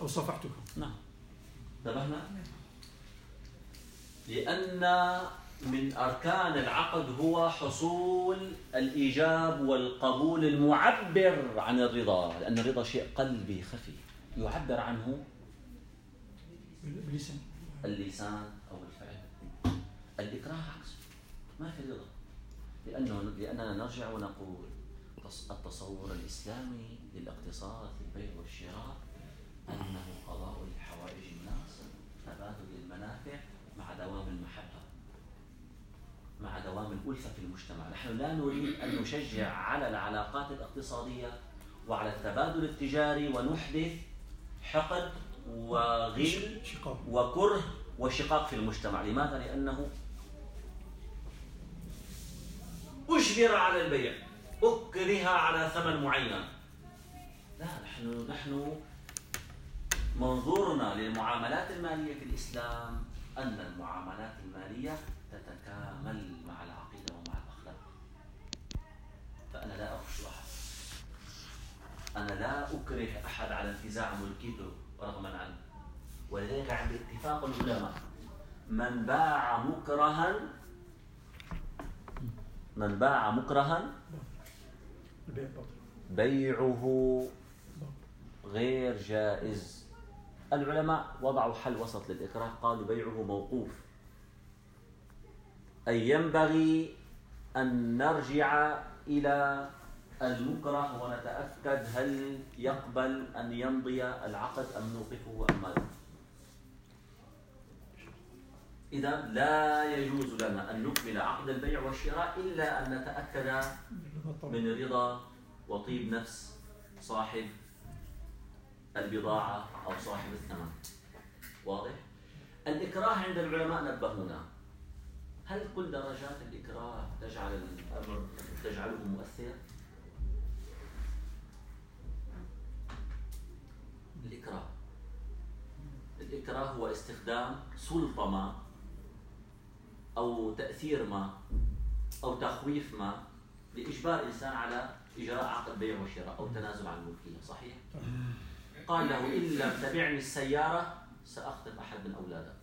أو صفحتك. نعم. انتبهنا؟ لأن من أركان العقد هو حصول الإيجاب والقبول المعبر عن الرضا لأن الرضا شيء قلبي خفي. يعبر عنه باللسان اللسان أو الفعل. الإكراه عكسه. ما في رضا. لأنه لأننا نرجع ونقول تص- التصور الإسلامي للاقتصاد في البيع والشراء أنه قضاء لحوائج الناس تبادل المنافع مع دوام المحبة. مع دوام الألفة في المجتمع. نحن لا نريد أن نشجع على العلاقات الاقتصادية وعلى التبادل التجاري ونحدث حقد وغل وكره وشقاق في المجتمع. لماذا؟ لأنه أجبر على البيع. أكره على ثمن معين. لا نحن نحن منظورنا للمعاملات المالية في الإسلام أن المعاملات المالية تتكامل مع العقيدة ومع الأخلاق فأنا لا أخشى أحد أنا لا أكره أحد على انتزاع ملكيته رغما عنه. ولذلك عند اتفاق العلماء من باع مكرها من باع مكرها بيعه غير جائز. العلماء وضعوا حل وسط للإكراه قالوا بيعه موقوف. أي ينبغي أن نرجع إلى المكره ونتأكد هل يقبل أن يمضي العقد أم نوقفه أم ماذا إذا لا يجوز لنا أن نكمل عقد البيع والشراء إلا أن نتأكد من رضا وطيب نفس صاحب البضاعة أو صاحب الثمن واضح؟ الإكراه عند العلماء نبهونا هل كل درجات الإكراه تجعل الأمر تجعله مؤثر؟ الإكراه. الإكراه هو استخدام سلطة ما أو تأثير ما أو تخويف ما لإجبار إنسان على إجراء عقد بيع وشراء أو تنازل عن الملكية صحيح؟ قال له إن لم تبعني السيارة سأخطف أحد من أولادك.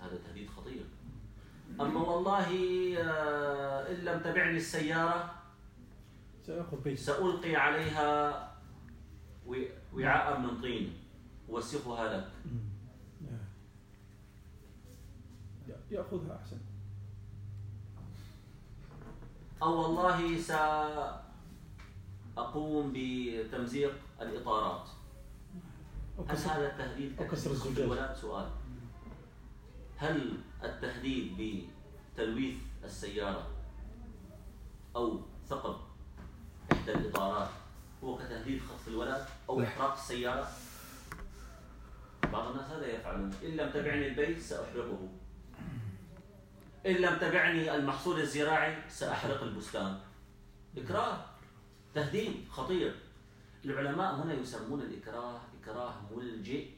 هذا تهديد خطير. أما والله آه، إن لم تبعني السيارة سألقي عليها وعاء من طين. وسخها لك لا. يأخذها أحسن. أو والله سأقوم بتمزيق الإطارات. أو هل هذا التهديد كسر الزجاج. ولا سؤال. هل التهديد بتلويث السيارة أو ثقب إحدى الإطارات؟ هو كتهديد خطف الولد أو إحراق السيارة. بعض الناس هذا يفعلون إن لم تبعني البيت سأحرقه. إن لم تبعني المحصول الزراعي سأحرق البستان. إكراه. تهديد خطير. العلماء هنا يسمون الإكراه إكراه ملجئ.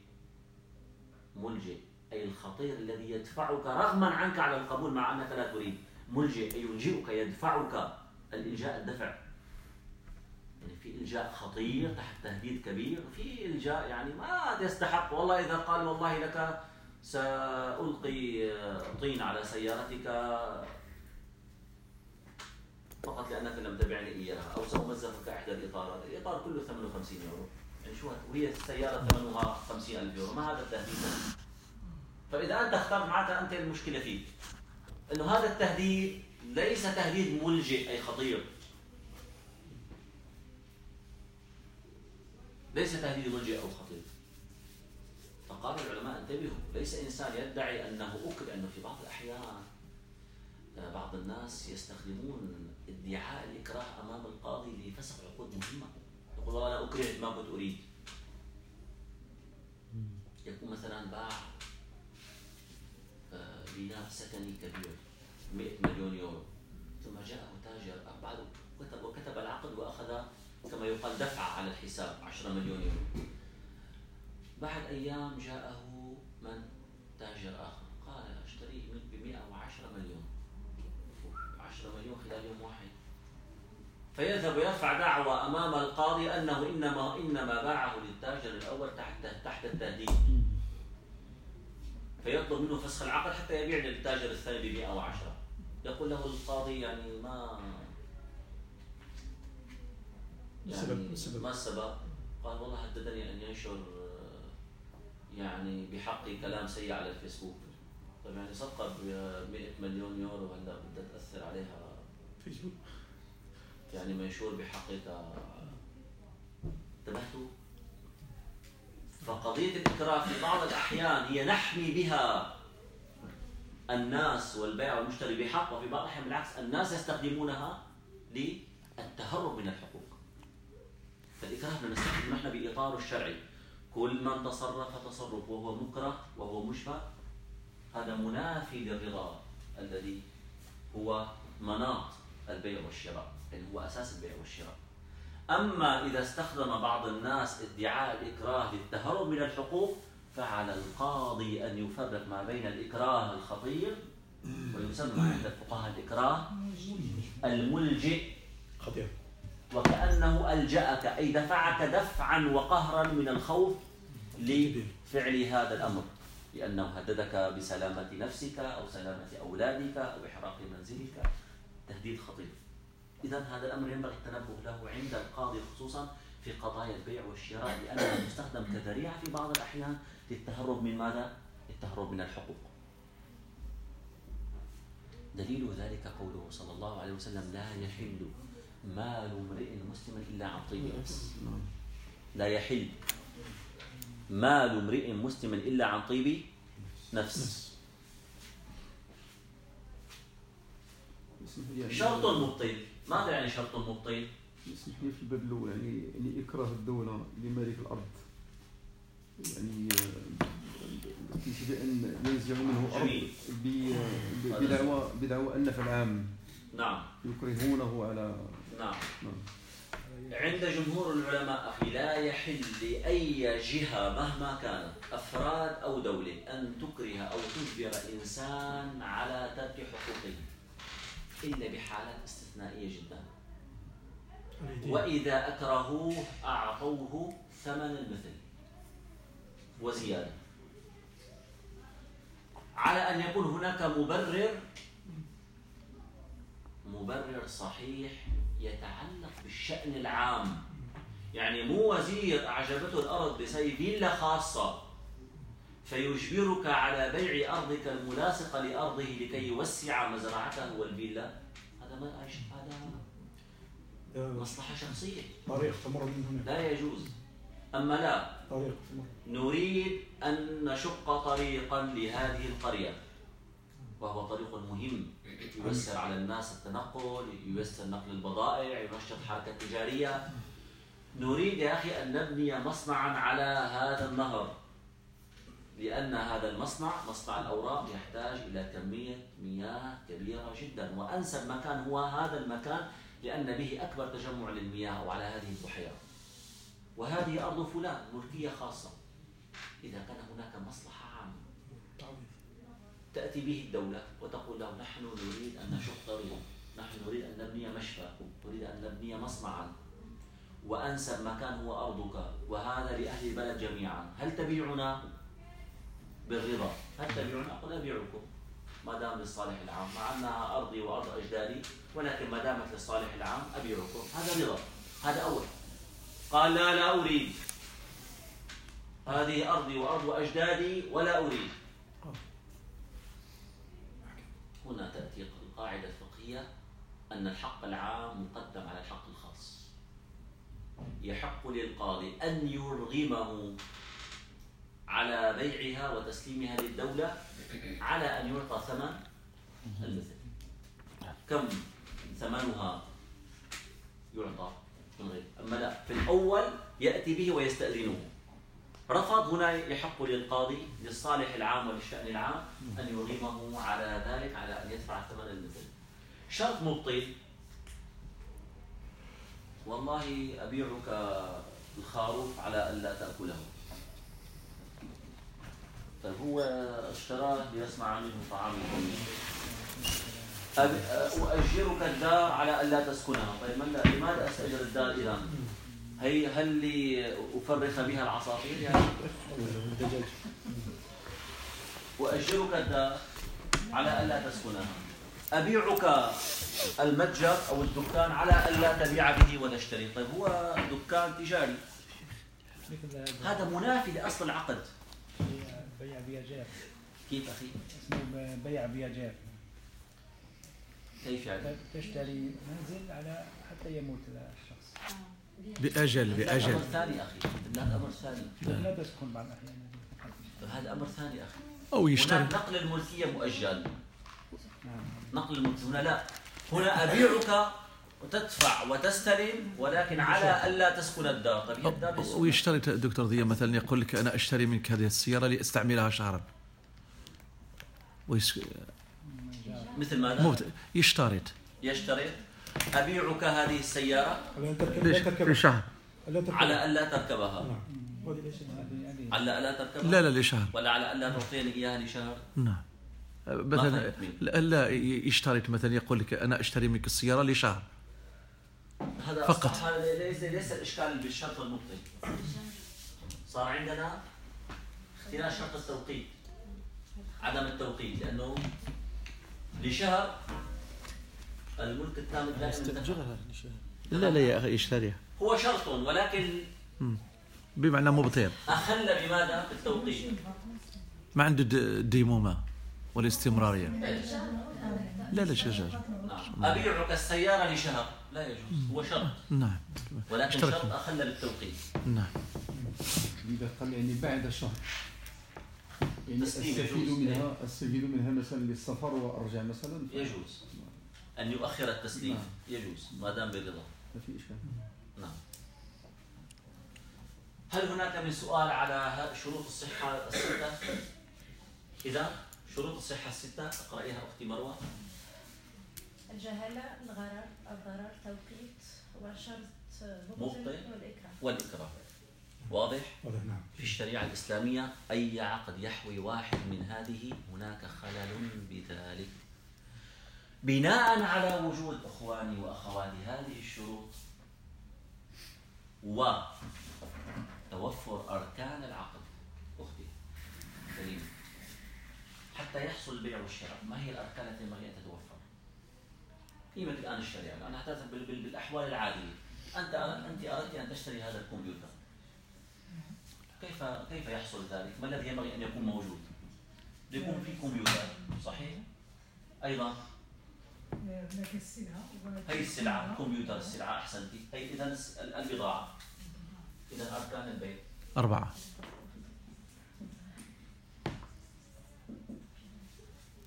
ملجئ. أي الخطير الذي يدفعك رغما عنك على القبول مع أنك لا تريد. ملجئ أي يلجئك يدفعك. الإلجاء الدفع. يعني في إلجاء خطير تحت تهديد كبير في إلجاء يعني ما يستحق. والله إذا قال والله لك سألقي طين على سيارتك فقط لأنك لم تبعني إياها أو سأمزقك إحدى الإطارات. الإطار كله ثمنه 50 يورو. يعني شو؟ وهي السيارة ثمنها 50 ألف يورو. ما هذا التهديد؟ فإذا أنت اخترت معناتها أنت المشكلة فيك أنه هذا التهديد ليس تهديد ملجئ أي خطير. ليس تهديد ملجئ أو خطير فقال العلماء انتبهوا ليس إنسان يدعي أنه أكل أنه في بعض الأحيان آه، بعض الناس يستخدمون ادعاء الإكراه أمام القاضي لفسخ عقود مهمة. يقول والله أنا أكرهت ما كنت أريد. يكون مثلا باع آه، بناء سكني كبير 100 مليون يورو. ثم جاءه تاجر بعد وكتب, وكتب العقد وأخذ كما يقال دفعة على الحساب 10 مليون يورو. بعد أيام جاءه من؟ تاجر آخر. قال اشتريه منك ب 110 مليون. 10 مليون خلال يوم واحد. فيذهب ويرفع دعوى أمام القاضي أنه إنما إنما باعه للتاجر الأول تحت تحت التهديد. فيطلب منه فسخ العقد حتى يبيع للتاجر الثاني ب 110 يقول له القاضي يعني ما السبب ما السبب؟ قال والله هددني أن ينشر آه، يعني بحقي كلام سيء على الفيسبوك. طيب يعني صفقة ب 100 مليون يورو هلا بدها تأثر عليها فيسبوك. يعني منشور بحقك. انتبهتوا؟ فقضية الإكراه في بعض الأحيان هي نحمي بها الناس والبائع والمشتري بحق وفي بعض الأحيان بالعكس الناس يستخدمونها للتهرب من الحقوق فالإكراه بدنا نستخدم نحن بإطاره الشرعي. كل من تصرف تصرف وهو مكره وهو مشبه هذا منافي للرضا الذي هو مناط البيع والشراء اللي هو أساس البيع والشراء. أما إذا استخدم بعض الناس ادعاء الإكراه للتهرب من الحقوق فعلى القاضي أن يفرق ما بين الإكراه الخطير ويسمى عند الفقهاء الإكراه الملجئ. خطير. وكأنه ألجأك أي دفعك دفعا وقهرا من الخوف لفعل هذا الأمر لأنه هددك بسلامة نفسك أو سلامة أولادك أو إحراق منزلك. تهديد خطير. إذا هذا الأمر ينبغي التنبه له عند القاضي خصوصا في قضايا البيع والشراء لأنه يستخدم كذريعة في بعض الأحيان للتهرب من ماذا؟ للتهرب من الحقوق. دليل ذلك قوله صلى الله عليه وسلم لا يحل مال امرئ مسلم إلا عن طيب نفس لا يحل. مال امرئ مسلم إلا عن طيب نفس اسمح لي يعني- شرط مبطل. ماذا يعني شرط مبطل؟ اسمح لي في الباب الأول يعني يعني إكراه الدولة لمالك الأرض. يعني آه، في بان ينزع منه أرض بدعوى بدعوى النفع العام. نعم. يكرهونه على نعم. عند جمهور العلماء أخي لا يحل لأي جهة مهما كانت أفراد أو دولة أن تكره أو تجبر إنسان على ترك حقوقه إلا بحالات استثنائية جدا. وإذا أكرهوه أعطوه ثمن المثل وزيادة. على أن يكون هناك مبرر مبرر صحيح يتعلق بالشأن العام. يعني مو وزير أعجبته الأرض بسي فيلا خاصة. فيجبرك على بيع أرضك الملاصقة لأرضه لكي يوسع مزرعته والفيلا. هذا ما هذا مصلحة شخصية. طريق تمر من هنا لا يجوز. أما لا طريق تمر. نريد أن نشق طريقا لهذه القرية وهو طريق مهم. ييسر على الناس التنقل ييسر نقل البضائع ينشط حركة تجارية. نريد يا أخي أن نبني مصنعا على هذا النهر لأن هذا المصنع مصنع الأوراق يحتاج إلى كمية مياه كبيرة جدا. وأنسب مكان هو هذا المكان لأن به أكبر تجمع للمياه وعلى هذه البحيرة. وهذه أرض فلان ملكية خاصة. إذا كان هناك مصلحة تأتي به الدولة وتقول له نحن نريد أن نشق طريق نحن نريد أن نبني مشفى نريد أن نبني مصنعا. وأنسب مكان هو أرضك وهذا لأهل البلد جميعا. هل تبيعنا؟ بالرضا. هل تبيعنا؟ قل أبيعكم. ما دام للصالح العام. مع أنها أرضي وأرض أجدادي ولكن ما دامت للصالح العام أبيعكم. هذا رضا. هذا أول. قال لا لا أريد. هذه أرضي وأرض أجدادي ولا أريد. هنا تأتي القاعدة الفقهية أن الحق العام مقدم على الحق الخاص. يحق للقاضي أن يرغمه على بيعها وتسليمها للدولة على أن يعطى ثمن المثل. كم ثمنها يعطى؟ من أما لا في الأول يأتي به ويستأذنه. رفض هنا يحق للقاضي للصالح العام وللشأن العام أن يرغمه على ذلك على أن يدفع ثمن المثل شرط مبطل. والله أبيعك الخروف على ألا تأكله. طيب هو اشتراه ليصنع منه طعام أؤجرك الدار على ألا تسكنها. طيب لماذا أستأجر الدار إذا هي هل لي أفرخ بها العصافير؟ يعني. دجاج وأجرك الدار على ألا تسكنها. أبيعك المتجر أو الدكان على ألا تبيع به وتشتري طيب هو دكان تجاري. هذا منافي لأصل العقد. بيع بياجات كيف أخي؟ اسمه بيع بياجات كيف يعني؟ تشتري منزل على حتى يموت الشخص. بأجل هذا بأجل. أمر ثاني أخي. هذا أمر ثاني. لا تسكن هذا أمر ثاني أخي. أو يشتري هناك نقل الملكية مؤجل. نعم. نقل الملكية هنا لا. هنا أبيعك وتدفع وتستلم ولكن على ألا تسكن الدار. طيب هي الدار. ويشتري دكتور ضياء مثلا يقول لك أنا أشتري منك هذه السيارة لأستعملها شهرا. ويس... مثل ماذا؟ مو يشترط. يشترط. أبيعك هذه السيارة؟ في شهر. على ألا تركبها. نعم. على ألا تركبها؟ لا لا لشهر. ولا على ألا تعطيني إياها لشهر؟ نعم. مثلا. لا لا يشترط مثلا يقول لك أنا أشتري منك السيارة لشهر. هذا فقط. هذا ليس ليس الإشكال بالشرط والمبطل صار عندنا اختلاف شرط التوقيت عدم التوقيت لأنه لشهر الملك التام دائما انتهى. لا لا يا أخي يشتريها هو شرط ولكن بمعنى مبطل أخل بماذا؟ بالتوقيت. ما عنده الديمومه والاستمرارية. لا لا شجاج. نعم. أبيعك السيارة لشهر. لا يجوز. هو شرط. نعم. ولكن. شرط أخل بالتوقيت. نعم. إذا قال يعني بعد شهر. يعني أستفيد. منها أستفيد منها مثلا للسفر وأرجع مثلا؟ يجوز. أن يؤخر التسليم نعم. يجوز. ما دام برضا. ما في إشكال. نعم. هل هناك من سؤال على شروط الصحة الستة؟ إذا شروط الصحة الستة اقرأيها أختي مروة. الجهالة الغرر الضرر توقيت وشرط مبطل. مبطل والإكراه. والإكراه. واضح؟ واضح نعم. في الشريعة الإسلامية أي عقد يحوي واحد من هذه هناك خلل بذلك. بناء على وجود إخواني وأخواتي. هذه الشروط. وتوفر أركان العقد. أختي كريمة حتى يحصل البيع والشراء. ما هي الأركان التي ينبغي أن تتوفر؟ قيمة الآن الشريعة. الآن نحتاج بال- بال- بالأحوال العادية. أنت أنت أردت أن تشتري هذا الكمبيوتر. كيف كيف يحصل ذلك؟ ما الذي ينبغي أن يكون موجود؟ يكون في كمبيوتر. صحيح؟ أيضا. هناك السلعة هي السلعة كمبيوتر السلعة احسنتي اي إذا البضاعة. إذا اركان البيع أربعة.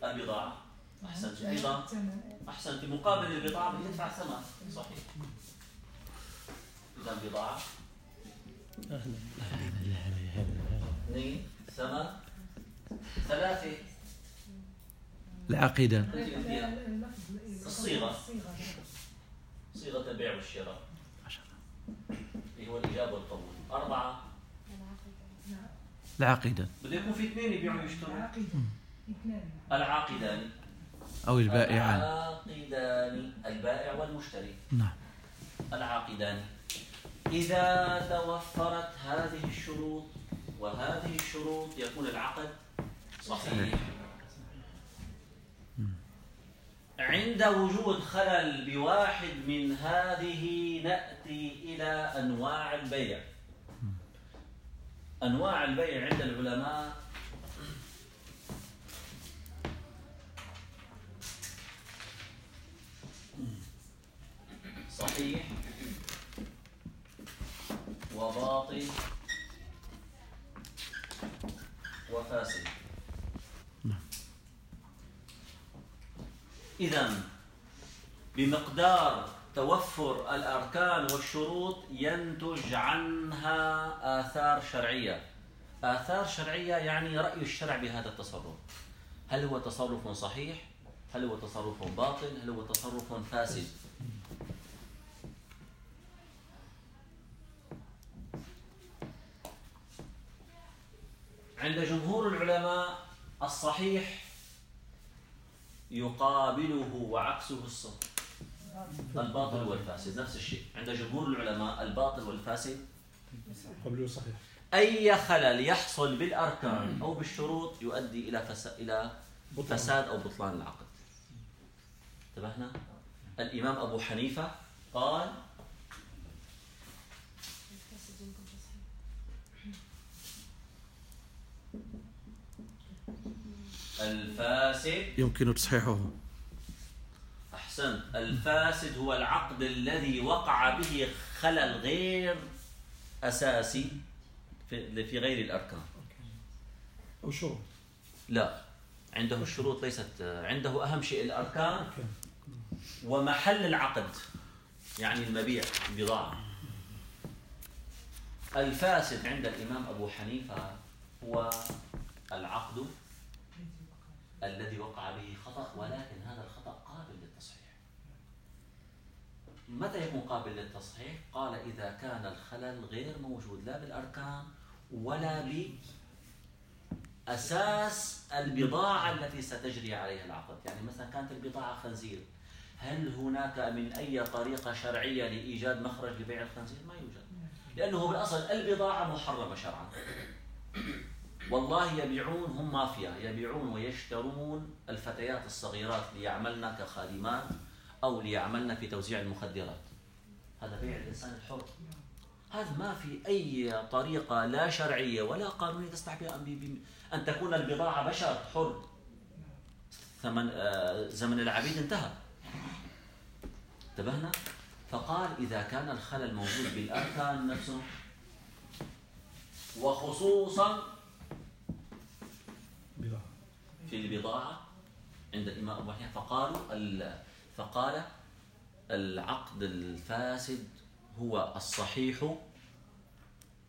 البضاعة. احسنتي أيضا احسنتي مقابل البضاعة بتدفع ثمن. صحيح. إذا البضاعه اثنين ثمن. ثلاثة. العقيدة. الصيغة. صيغة البيع والشراء. اللي هو الاجابه والقبول. أربعة. العقيدة. بده يكون في اثنين يبيعوا ويشتروا. العاقدان. أو البائعان. العاقدان البائع والمشتري. نعم. العاقدان. إذا توفرت هذه الشروط وهذه الشروط يكون العقد صحيح. عند وجود خلل بواحد من هذه نأتي إلى أنواع البيع. أنواع البيع عند العلماء صحيح وباطل وفاسد. إذا بمقدار توفر الأركان والشروط ينتج عنها آثار شرعية آثار شرعية يعني رأي الشرع بهذا التصرف هل هو تصرف صحيح؟ هل هو تصرف باطل؟ هل هو تصرف فاسد؟ عند جمهور العلماء الصحيح يقابله وعكسه الصح الباطل والفاسد نفس الشيء. عند جمهور العلماء الباطل والفاسد قبله صحيح. أي خلل يحصل بالأركان أو بالشروط يؤدي إلى فساد إلى. فساد أو بطلان العقد. انتبهنا؟ الإمام أبو حنيفة قال الفاسد. يمكن تصحيحه. أحسنت الفاسد هو العقد الذي وقع به خلل غير أساسي في في غير الأركان. أو شروط لا. عنده الشروط ليست عنده أهم شيء الأركان. ومحل العقد يعني المبيع البضاعة. الفاسد عند الإمام أبو حنيفة هو العقد الذي وقع به خطأ ولكن هذا الخطأ قابل للتصحيح. متى يكون قابل للتصحيح؟ قال إذا كان الخلل غير موجود لا بالأركان ولا بأساس البضاعة التي ستجري عليها العقد. يعني مثلا كانت البضاعة خنزير. هل هناك من أي طريقة شرعية لإيجاد مخرج لبيع الخنزير؟ ما يوجد. لأنه بالأصل البضاعة محرمة شرعا. والله يبيعون هم مافيا يبيعون ويشترون الفتيات الصغيرات ليعملن كخادمات أو ليعملن في توزيع المخدرات. هذا بيع الإنسان الحر. هذا ما في أي طريقة لا شرعية ولا قانونية تسمح بها أن- تكون البضاعة بشر حر. ثمن آه، زمن العبيد انتهى. انتبهنا؟ فقال إذا كان الخلل موجود بالأركان نفسه. وخصوصا بضاعة في البضاعة عند الإمام أبو حنيفة فقالوا ال- فقال العقد الفاسد هو الصحيح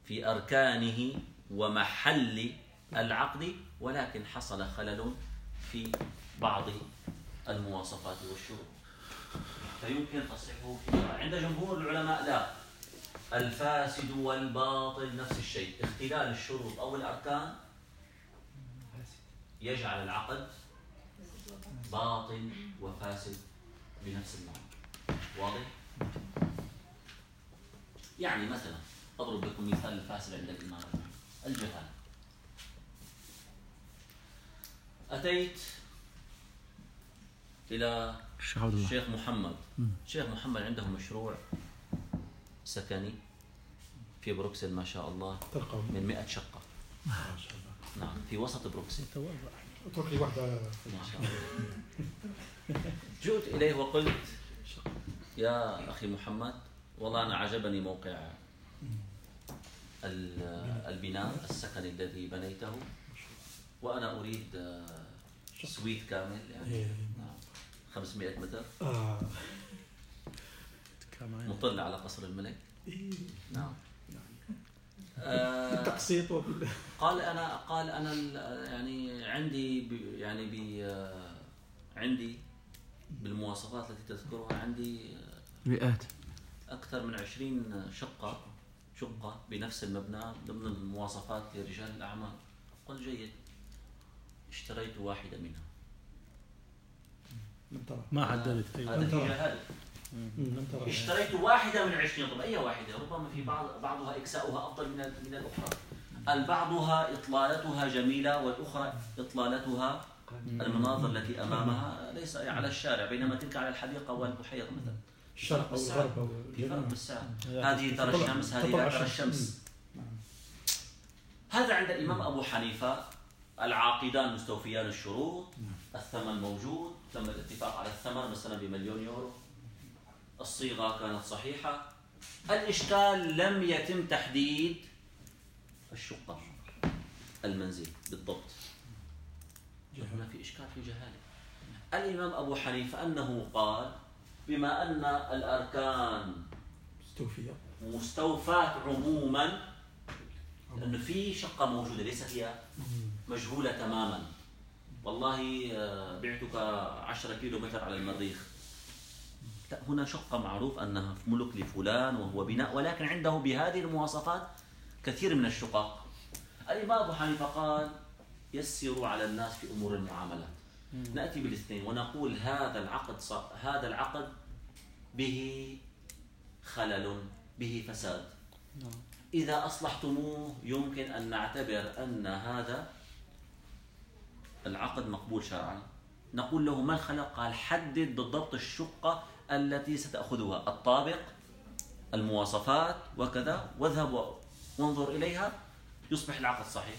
في أركانه ومحل العقد ولكن حصل خلل في بعض المواصفات والشروط. فيمكن تصحيحه في عند جمهور العلماء لا. الفاسد والباطل نفس الشيء. اختلال الشروط أو الأركان يجعل العقد باطل وفاسد بنفس المعنى. واضح؟ يعني مثلا أضرب لكم مثال الفاسد عند الإمام الجهالة أتيت إلى الشيخ محمد. الشيخ محمد عنده مشروع سكني في بروكسل ما شاء الله من 100 شقة. ما شاء الله. نعم في وسط بروكسل. اترك لي واحدة ما شاء الله جئت إليه وقلت يا أخي محمد والله أنا عجبني موقع ال- البناء السكني الذي بنيته وأنا أريد suite كامل يعني إيه. نعم 500 متر آه. مطل على قصر الملك إيه. نعم آه، بالتقسيط وبال قال أنا قال أنا ال- يعني عندي ب- يعني ب آه، عندي بالمواصفات التي تذكرها عندي آه، مئات. أكثر من 20 شقة شقة بنفس المبنى ضمن المواصفات لرجال الأعمال. قلت جيد اشتريت واحدة منها. ما حددت هذا. هي اشتريت واحدة من عشرين. طب أي واحدة؟ ربما في بعض بعضها إكساؤها أفضل من من الأخرى. البعضها إطلالتها جميلة والأخرى إطلالتها المناظر التي أمامها ليس على الشارع بينما تلك على الحديقة والبحيرة مثلا. الشرق أو بالسعر. الغرب أو في فرق بالسعر هذه ترى الشمس هذه لا ترى الشمس. هذا عند الإمام أبو حنيفة العاقدان مستوفيان الشروط الثمن موجود تم الاتفاق على الثمن مثلا بمليون يورو. الصيغة كانت صحيحة. الإشكال لم يتم تحديد الشقة المنزل بالضبط. هنا في إشكال في جهالة. الإمام أبو حنيفة أنه قال بما أن الأركان استوفية مستوفاة عموما لأنه في شقة موجودة ليست هي مجهولة تماما. والله آه، بعتك 10 كيلو متر على المريخ. هنا شقة معروف أنها في ملك لفلان وهو بناء ولكن عنده بهذه المواصفات كثير من الشقق الإمام أبو حنيفة قال يسروا على الناس في أمور المعاملات نأتي بالاثنين ونقول هذا العقد ص- هذا العقد به خلل به فساد. إذا أصلحتموه يمكن أن نعتبر أن هذا العقد مقبول شرعا. نقول له ما الخلق قال حدد بالضبط الشقة التي ستأخذها. الطابق المواصفات وكذا. واذهب وانظر إليها. يصبح العقد صحيح.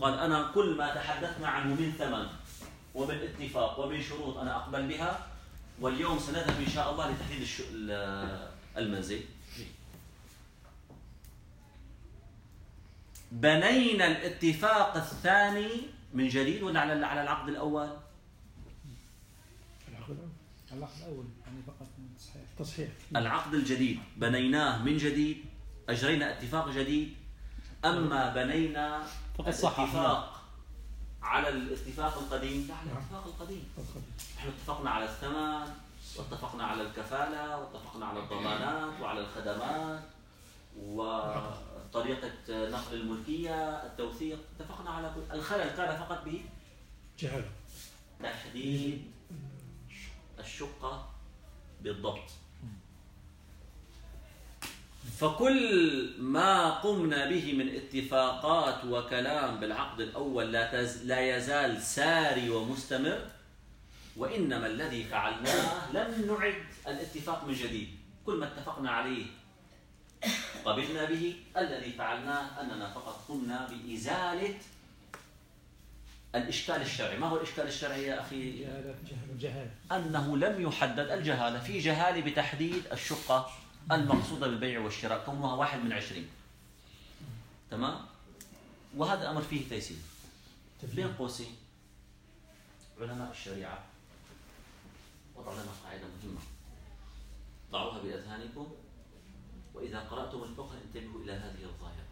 قال أنا كل ما تحدثنا عنه من ثمن ومن اتفاق ومن شروط أنا أقبل بها. واليوم سنذهب إن شاء الله لتحديد المنزل. بنينا الاتفاق الثاني من جديد ولا على على العقد الأول؟ العقد الأول. اللحظة الأول يعني فقط تصحيح. العقد الجديد. بنيناه من جديد. أجرينا اتفاق جديد. أما بنينا فقد. الاتفاق على الاتفاق القديم. لا على الاتفاق القديم. إحنا اتفقنا على الثمن واتفقنا على الكفالة واتفقنا على الضمانات وعلى الخدمات وطريقة نقل الملكية التوثيق. اتفقنا على كل الخلل كان فقط جهاله. بتحديد الشقة بالضبط. فكل ما قمنا به من اتفاقات وكلام بالعقد الأول لا, تز لا يزال ساري ومستمر وإنما الذي فعلناه لم نعد الاتفاق من جديد. كل ما اتفقنا عليه قبلنا به الذي فعلناه أننا فقط قمنا بإزالة الإشكال الشرعي. ما هو الإشكال الشرعي يا أخي؟ جهالة جهل جهالة أنه لم يحدد الجهالة. في جهالة بتحديد الشقة. المقصودة بالبيع والشراء كونها واحد من عشرين. تمام؟ وهذا أمر فيه تيسير. بين قوسين علماء الشريعة وضعوا لنا قاعدة مهمة. ضعوها بأذهانكم وإذا قرأتم الفقه انتبهوا إلى هذه الظاهرة.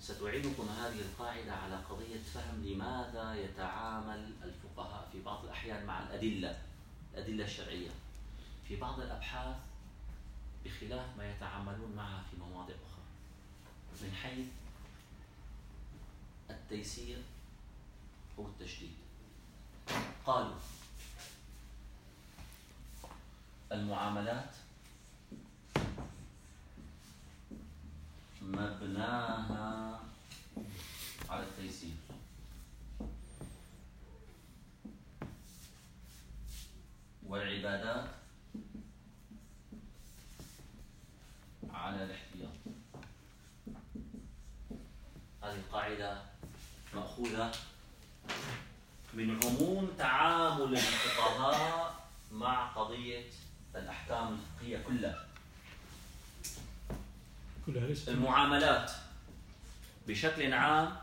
ستعينكم هذه القاعدة على قضية فهم لماذا يتعامل الفقهاء في بعض الأحيان مع الأدلة الأدلة الشرعية. في بعض الأبحاث بخلاف ما يتعاملون معها في مواضع أخرى. من حيث التيسير أو التشديد. قالوا المعاملات مبناها على التيسير. والعبادات على الاحتياط. هذه القاعدة مأخوذة من عموم تعامل الفقهاء مع قضية الأحكام الفقهية كلها. المعاملات بشكل عام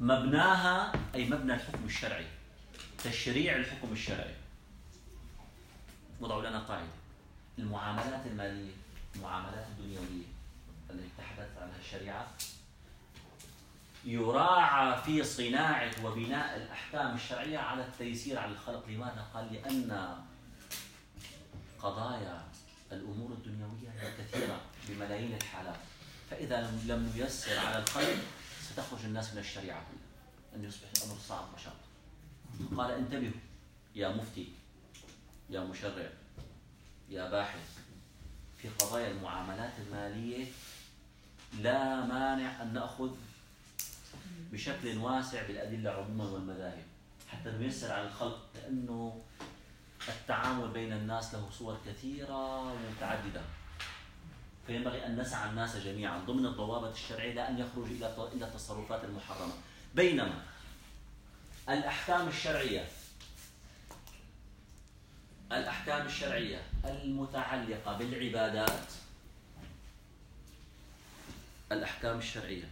مبناها أي مبنى الحكم الشرعي تشريع الحكم الشرعي. وضعوا لنا قاعدة. المعاملات المالية المعاملات الدنيوية التي تحدث عنها الشريعة يراعى في صناعة وبناء الأحكام الشرعية على التيسير على الخلق. لماذا؟ قال لأن قضايا الأمور الدنيوية هي كثيرة بملايين الحالات. فإذا لم- نيسر على الخلق ستخرج الناس من الشريعة أن يصبح الأمر صعب وشاق. قال انتبهوا يا مفتي يا مشرع. يا باحث في قضايا المعاملات المالية لا مانع أن نأخذ بشكل واسع بالأدلة عموما والمذاهب. حتى نيسر على الخلق لأنه التعامل بين الناس له صور كثيرة ومتعددة. فينبغي أن نسعى الناس جميعا ضمن الضوابط الشرعية لا أن يخرج إلى إلى التصرفات المحرمة. بينما الأحكام الشرعية الأحكام الشرعية المتعلقة بالعبادات الأحكام الشرعية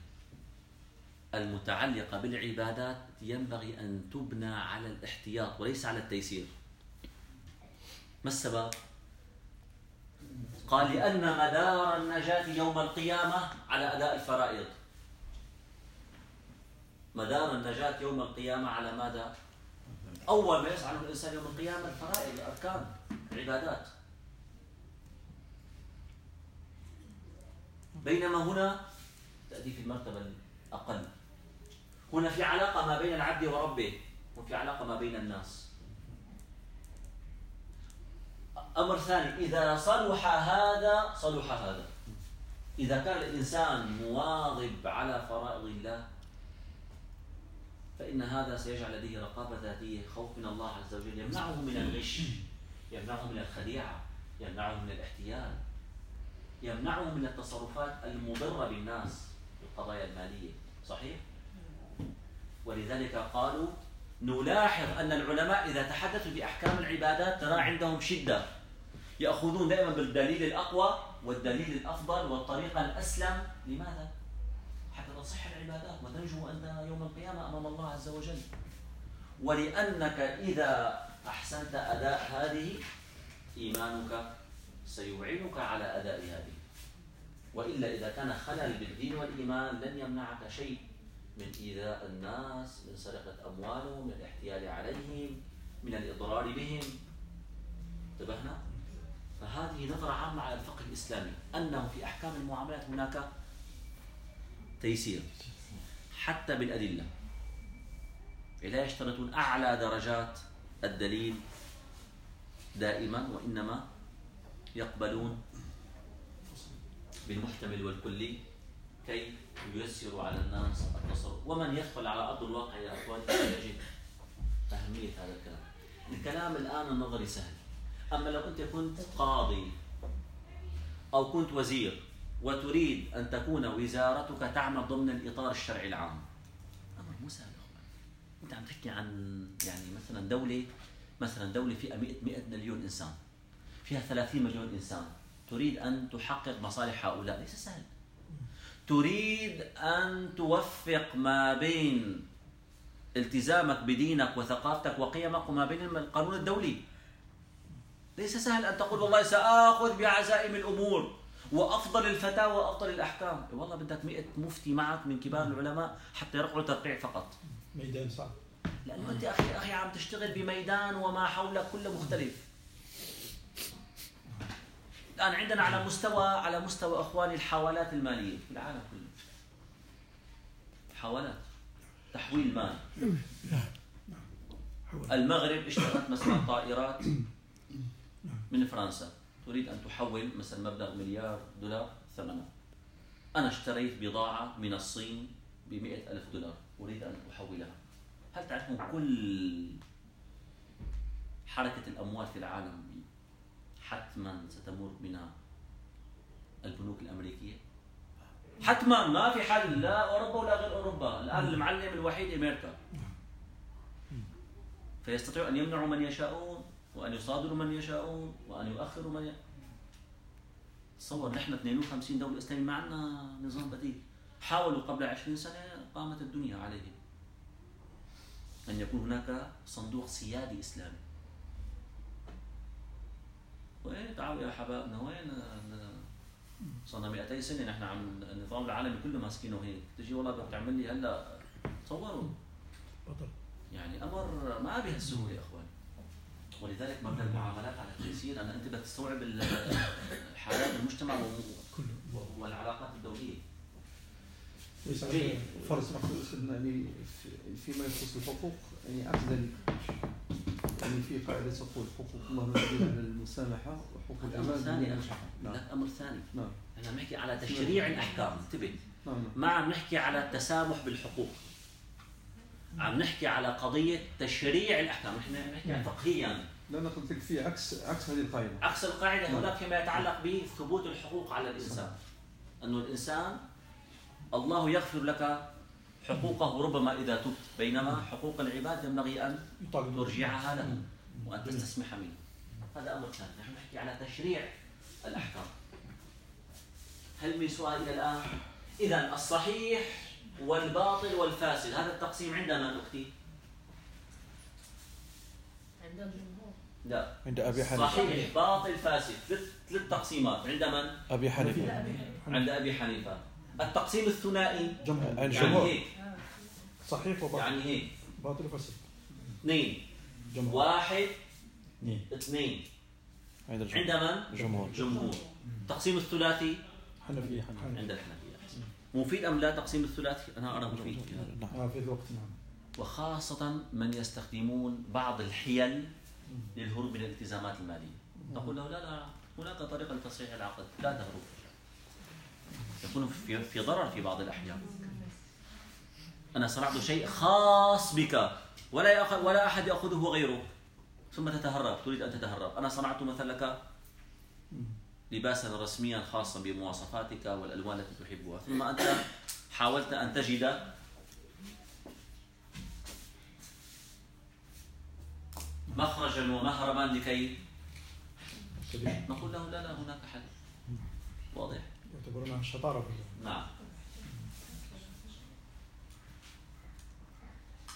المتعلقة بالعبادات ينبغي أن تبنى على الاحتياط وليس على التيسير ما السبب؟ قال لأن مدار النجاة يوم القيامة على أداء الفرائض مدار النجاة يوم القيامة على ماذا؟ أول ما يسعى له الإنسان يوم القيامة الفرائض الأركان العبادات. بينما هنا تأتي في المرتبة الأقل. هنا في علاقة ما بين العبد وربه وفي علاقة ما بين الناس. أمر ثاني إذا صلح هذا صلح هذا. إذا كان الإنسان مواظب على فرائض الله فإن هذا سيجعل لديه رقابة ذاتية خوف من الله عز وجل يمنعه من الغش يمنعه من الخديعة يمنعه من الاحتيال يمنعه من التصرفات المضرة بالناس في القضايا المالية صحيح؟ ولذلك قالوا نلاحظ أن العلماء إذا تحدثوا بأحكام العبادات ترى عندهم شدة يأخذون دائما بالدليل الأقوى والدليل الأفضل والطريقة الأسلم لماذا؟ تصح العبادات وتنجو أنت يوم القيامة أمام الله عز وجل. ولأنك إذا أحسنت أداء هذه إيمانك سيعينك على أداء هذه. وإلا إذا كان خلل بالدين والإيمان لن يمنعك شيء من إيذاء الناس من سرقة أموالهم من الاحتيال عليهم من الإضرار بهم. انتبهنا؟ فهذه نظرة عامة على الفقه الإسلامي أنه في أحكام المعاملات هناك تيسير. حتى بالأدلة. لا يشترطون أعلى درجات الدليل دائما وإنما يقبلون بالمحتمل والكلي كي ييسروا على الناس التصرف. ومن يدخل على أرض الواقع يا أخواني يجد أهمية هذا الكلام. الكلام الآن النظري سهل. أما لو أنت كنت قاضي أو كنت وزير وتريد أن تكون وزارتك تعمل ضمن الإطار الشرعي العام. أمر مو سهل أنت عم تحكي عن يعني مثلا دولة مثلا دولة فيها 100 100 مليون إنسان فيها 30 مليون إنسان. تريد أن تحقق مصالح هؤلاء؟ ليس سهل. تريد أن توفق ما بين التزامك بدينك وثقافتك وقيمك وما بين القانون الدولي. ليس سهل أن تقول والله سآخذ بعزائم الأمور. وأفضل الفتاوى وأفضل الأحكام. إيه والله بدك 100 مفتي معك من كبار العلماء حتى يرقعوا ترقيع فقط. ميدان صعب. لأنه أنت أخي أخي عم تشتغل بميدان وما حولك كله مختلف. الآن عندنا على مستوى على مستوى إخواني الحوالات المالية في العالم كله. حوالات تحويل مال. المغرب اشترت مثلا طائرات من فرنسا. تريد أن تحول مثلا مبلغ مليار دولار ثمنها أنا اشتريت بضاعة من الصين بمئة ألف دولار. أريد أن أحولها. هل تعرفون كل حركة الأموال في العالم حتما ستمر منها البنوك الأمريكية؟ حتما. ما في حل. لا أوروبا ولا غير أوروبا. الآن المعلم الوحيد أمريكا. فيستطيعوا أن يمنعوا من يشاءون وأن يصادروا من يشاءون وأن يؤخروا من ي... تصور نحن 52 دولة إسلامية ما عندنا نظام بديل. حاولوا قبل 20 سنة قامت الدنيا عليه أن يكون هناك صندوق سيادي إسلامي. وين تعالوا يا حبابنا وين؟ صار لنا 200 سنة نحن عم النظام العالمي كله ماسكينه هيك. تجي والله بدك تعمل لي هلا تصوروا. بطل يعني أمر ما بهالسهوله يا اخوان ولذلك مبدا المعاملات على التيسير أنا أنت بدك تستوعب ال- حالات المجتمع والعلاقات الدولية. فرض يعني في- فيما يخص الحقوق يعني ذلك يعني في قاعدة تقول حقوق الله مبنية على المسامحة وحقوق العباد ثاني. نعم لا أمر ثاني نعم. إحنا عم نحكي على تشريع الأحكام. انتبه. نعم نعم. ما عم نحكي على التسامح بالحقوق. عم نحكي على قضية تشريع الأحكام. نحن عم نحكي فقهيا. لا أنا قلت لك في عكس عكس هذه القاعدة. عكس القاعدة هناك فيما يتعلق بثبوت الحقوق على الإنسان. أنه الإنسان الله يغفر لك حقوقه ربما إذا تبت. بينما حقوق العباد ينبغي أن ترجعها له وأن تستسمح منه. هذا أمر ثاني. نحن نحكي على تشريع الأحكام. هل من سؤال إلى الآن؟ اذا الصحيح والباطل والفاسد. هذا التقسيم عند من أختي. عند الجمهور لا. عند أبي حنيفة. صحيح باطل فاسد. ثلاث ثلاث تقسيمات. عند من؟ أبي حنيفة. لا أبي عند أبي حنيفة. التقسيم الثنائي. جمهور. يعني جمهور. هيك. صحيح وباطل. يعني هيك. باطل وفاسد. اثنين. جمهور. واحد. اثنين. اثنين. عند عند من؟ جمهور. جمهور. التقسيم الثلاثي؟ حنفية حنفية. عند الحنفية. مفيد أم لا تقسيم الثلاثي؟ أنا أرى مفيد. في هذا نعم. آه في الوقت نعم. وخاصة من يستخدمون بعض الحيل للهروب من الالتزامات المالية. نقول له لا لا هناك طريقة لتصحيح العقد. لا تهرب. يكون في في ضرر في بعض الأحيان. أنا صنعت شيء خاص بك. ولا يأخذ ولا أحد يأخذه غيرك. ثم تتهرب. تريد أن تتهرب. أنا صنعت مثلا لك لباسا رسميا خاصا بمواصفاتك والألوان التي تحبها. ثم أنت حاولت أن تجد مخرجا ومهربا لكي نقول له لا لا هناك حل واضح. يعتبرونها الشطارة نعم.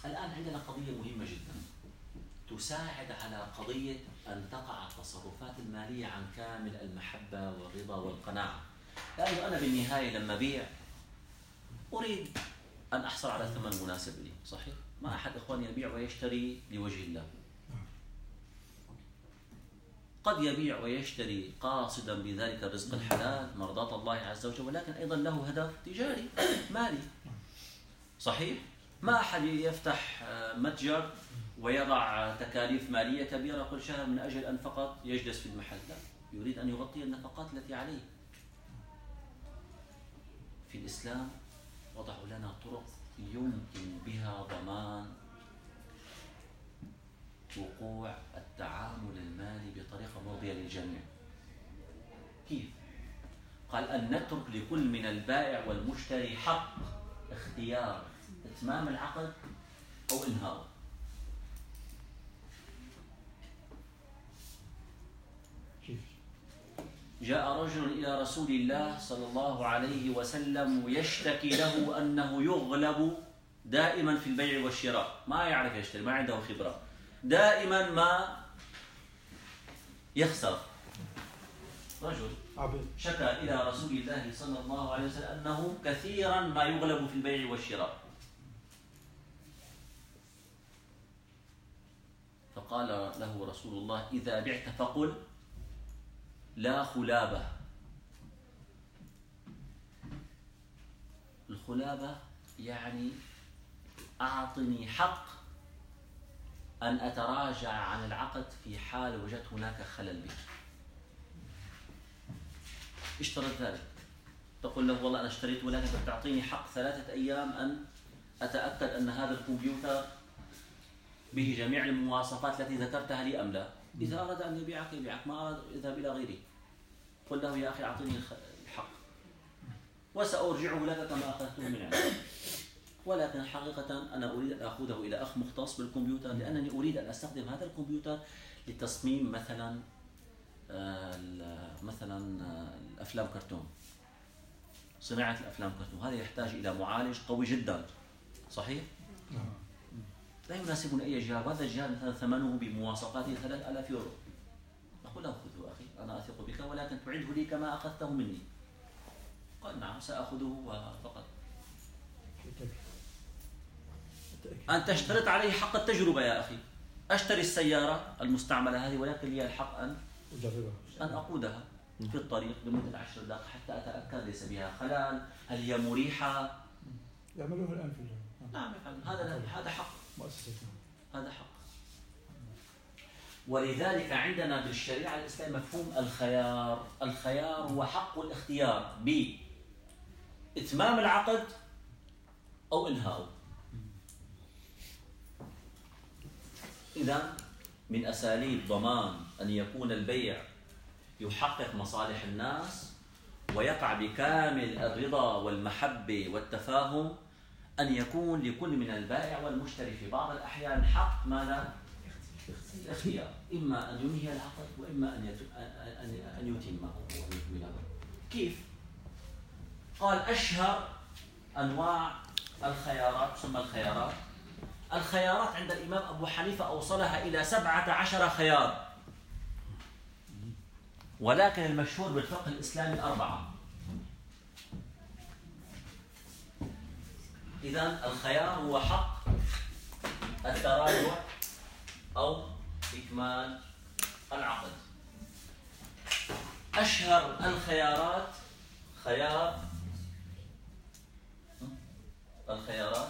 الآن عندنا قضية مهمة جدا. تساعد على قضية أن تقع التصرفات المالية عن كامل المحبة والرضا والقناعة. لأنه أنا بالنهاية لما بيع أريد أن أحصل على ثمن مناسب لي صحيح؟ ما أحد إخواني يبيع ويشتري لوجه الله. قد يبيع ويشتري قاصدا بذلك الرزق الحلال مرضاة الله عز وجل ولكن أيضا له هدف تجاري مالي. صحيح؟ ما أحد يفتح آه، متجر ويضع تكاليف مالية كبيرة كل شهر من أجل أن فقط يجلس في المحل. لا يريد أن يغطي النفقات التي عليه. في الإسلام وضعوا لنا طرق يمكن بها ضمان وقوع التعامل المالي بطريقة مرضية للجميع. كيف؟ قال أن نترك لكل من البائع والمشتري حق اختيار إتمام العقد أو إنهائه كيف؟ جاء رجل إلى رسول الله صلى الله عليه وسلم ويشتكي له أنه يغلب دائما في البيع والشراء. ما يعرف يشتري ما عنده خبرة. دائما ما يخسر. رجل شكى إلى رسول الله صلى الله عليه وسلم أنه كثيرا ما يغلب في البيع والشراء. فقال له رسول الله إذا بعت فقل لا خلابة. الخلابة يعني أعطني حق أن أتراجع عن العقد في حال وجدت هناك خلل به اشترط ذلك. تقول له والله أنا اشتريت ولكن تعطيني حق ثلاثة أيام أن أتأكد أن هذا الكمبيوتر به جميع المواصفات التي ذكرتها لي أم لا. إذا أراد أن يبيعك يبيعك ما أراد يذهب إلى غيره قل له يا أخي أعطيني الحق. وسأرجعه لك كما أخذته من عندك. ولكن حقيقة أنا أريد أن أخذه إلى أخ مختص بالكمبيوتر لأنني أريد أن أستخدم هذا الكمبيوتر لتصميم مثلا آه، مثلا آه، الأفلام كرتون. صناعة الأفلام كرتون. هذا يحتاج إلى معالج قوي جدا. صحيح؟ نعم. لا يناسبني أي جهاز. هذا الجهاز مثلا ثمنه بمواصفاته 3000 يورو. أقول له خذه أخي أنا أثق بك ولكن تعده لي كما أخذته مني. قال نعم سأخذه فقط أنت اشترط علي حق التجربة يا أخي. أشتري السيارة المستعملة هذه ولكن لي الحق أن أجربها. أن أقودها في الطريق لمدة عشر دقائق حتى أتأكد ليس بها خلل. هل هي مريحة؟ يعملوها الآن في ال- نعم. هذا هذا حق. مؤسستنا هذا حق. ولذلك عندنا بالشريعة الإسلامية مفهوم الخيار. الخيار هو حق الاختيار بإتمام العقد أو إنهاؤه. إذا من أساليب ضمان أن يكون البيع يحقق مصالح الناس ويقع بكامل الرضا والمحبة والتفاهم أن يكون لكل من البائع والمشتري في بعض الأحيان حق ماذا؟ الاختيار إما أن ينهي العقد وإما أن أن يتمه كيف؟ قال أشهر أنواع الخيارات تسمى الخيارات الخيارات عند الإمام أبو حنيفة أوصلها إلى سبعة عشر خيار. ولكن المشهور بالفقه الإسلامي أربعة. إذا الخيار هو حق التراجع أو إكمال العقد. أشهر الخيارات خيار. الخيارات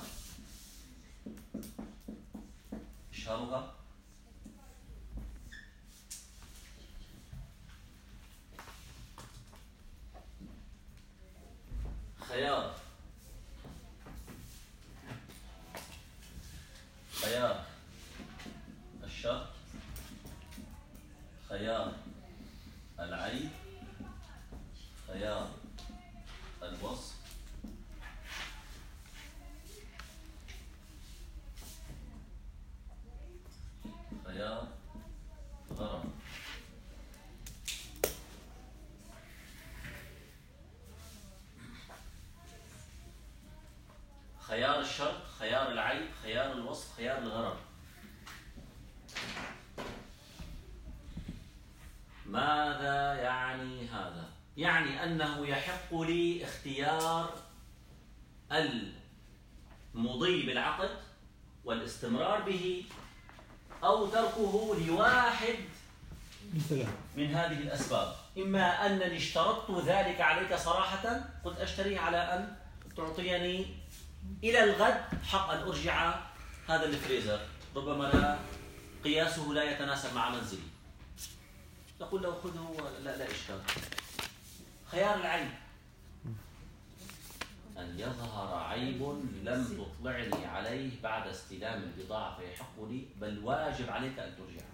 أشهرها خيار خيار خيار الشرط خيار العيب خيار الوصف خيار الغرض ماذا يعني هذا؟ يعني أنه يحق لي اختيار المضي بالعقد والاستمرار به أو تركه لواحد من هذه الأسباب. إما أنني اشترطت ذلك عليك صراحة قلت أشتريه على أن تعطيني إلى الغد حق أن أرجع هذا الفريزر. ربما لا قياسه لا يتناسب مع منزلي. نقول له خذه لا لا إشكال. خيار العيب أن يظهر عيب لم تطلعني عليه بعد استلام البضاعة فيحق لي بل واجب عليك أن ترجعه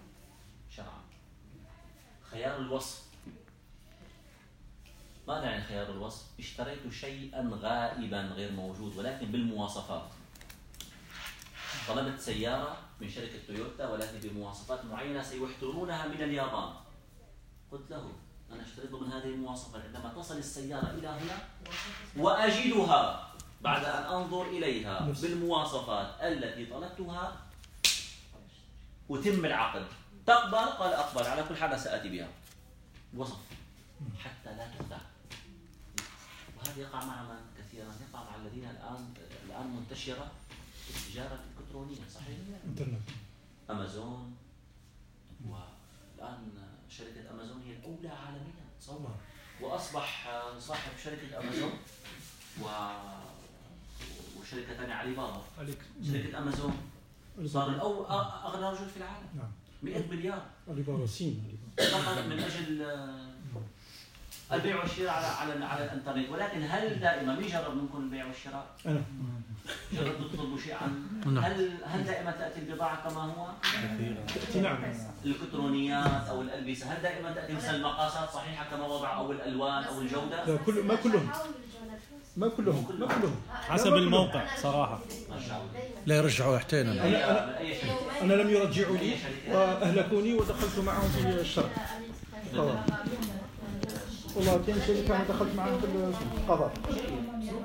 شرعا. خيار الوصف. ماذا يعني خيار الوصف؟ اشتريت شيئا غائبا غير موجود ولكن بالمواصفات. طلبت سيارة من شركة تويوتا ولكن بمواصفات معينة سيحضرونها من اليابان. قلت له أنا أشتريت من هذه المواصفات عندما تصل السيارة إلى هنا وأجدها بعد أن أنظر إليها بالمواصفات التي طلبتها وتم العقد. تقبل؟ قال أقبل على كل حال سآتي بها. وصف. حتى لا تخدع وهذا يقع مع من كثيرا يقع مع الذين الآن الآن منتشرة التجارة الإلكترونية صحيح؟ إنترنت. أمازون والآن شركة أمازون هي الأولى عالميا تصور وأصبح صاحب شركة أمازون و وشركة ثانية علي بابا عليك شركة أمازون صار الأول أغنى رجل في العالم. نعم. 100 مليار. علي بابا سين علي بابا فقط من أجل البيع والشراء على على على الانترنت. ولكن هل دائما مين جرب منكم البيع والشراء؟ أنا. جربتوا تطلبوا شيء عن نعم. هل هل دائما تأتي البضاعة كما هو؟ تأتي نعم. الإلكترونيات أو الألبسة. هل دائما تأتي مثل المقاسات صحيحة كما وضع أو الألوان أو الجودة؟ لا كل ما كلهم. ما كلهم. ما كلهم. حسب الموقع صراحة. لا يرجعوا احتينا اي شركة؟ أنا لم يرجعوا لي وأهلكوني ودخلت معهم في الشرق. والله كان شركه أنا دخلت معهم في القضاء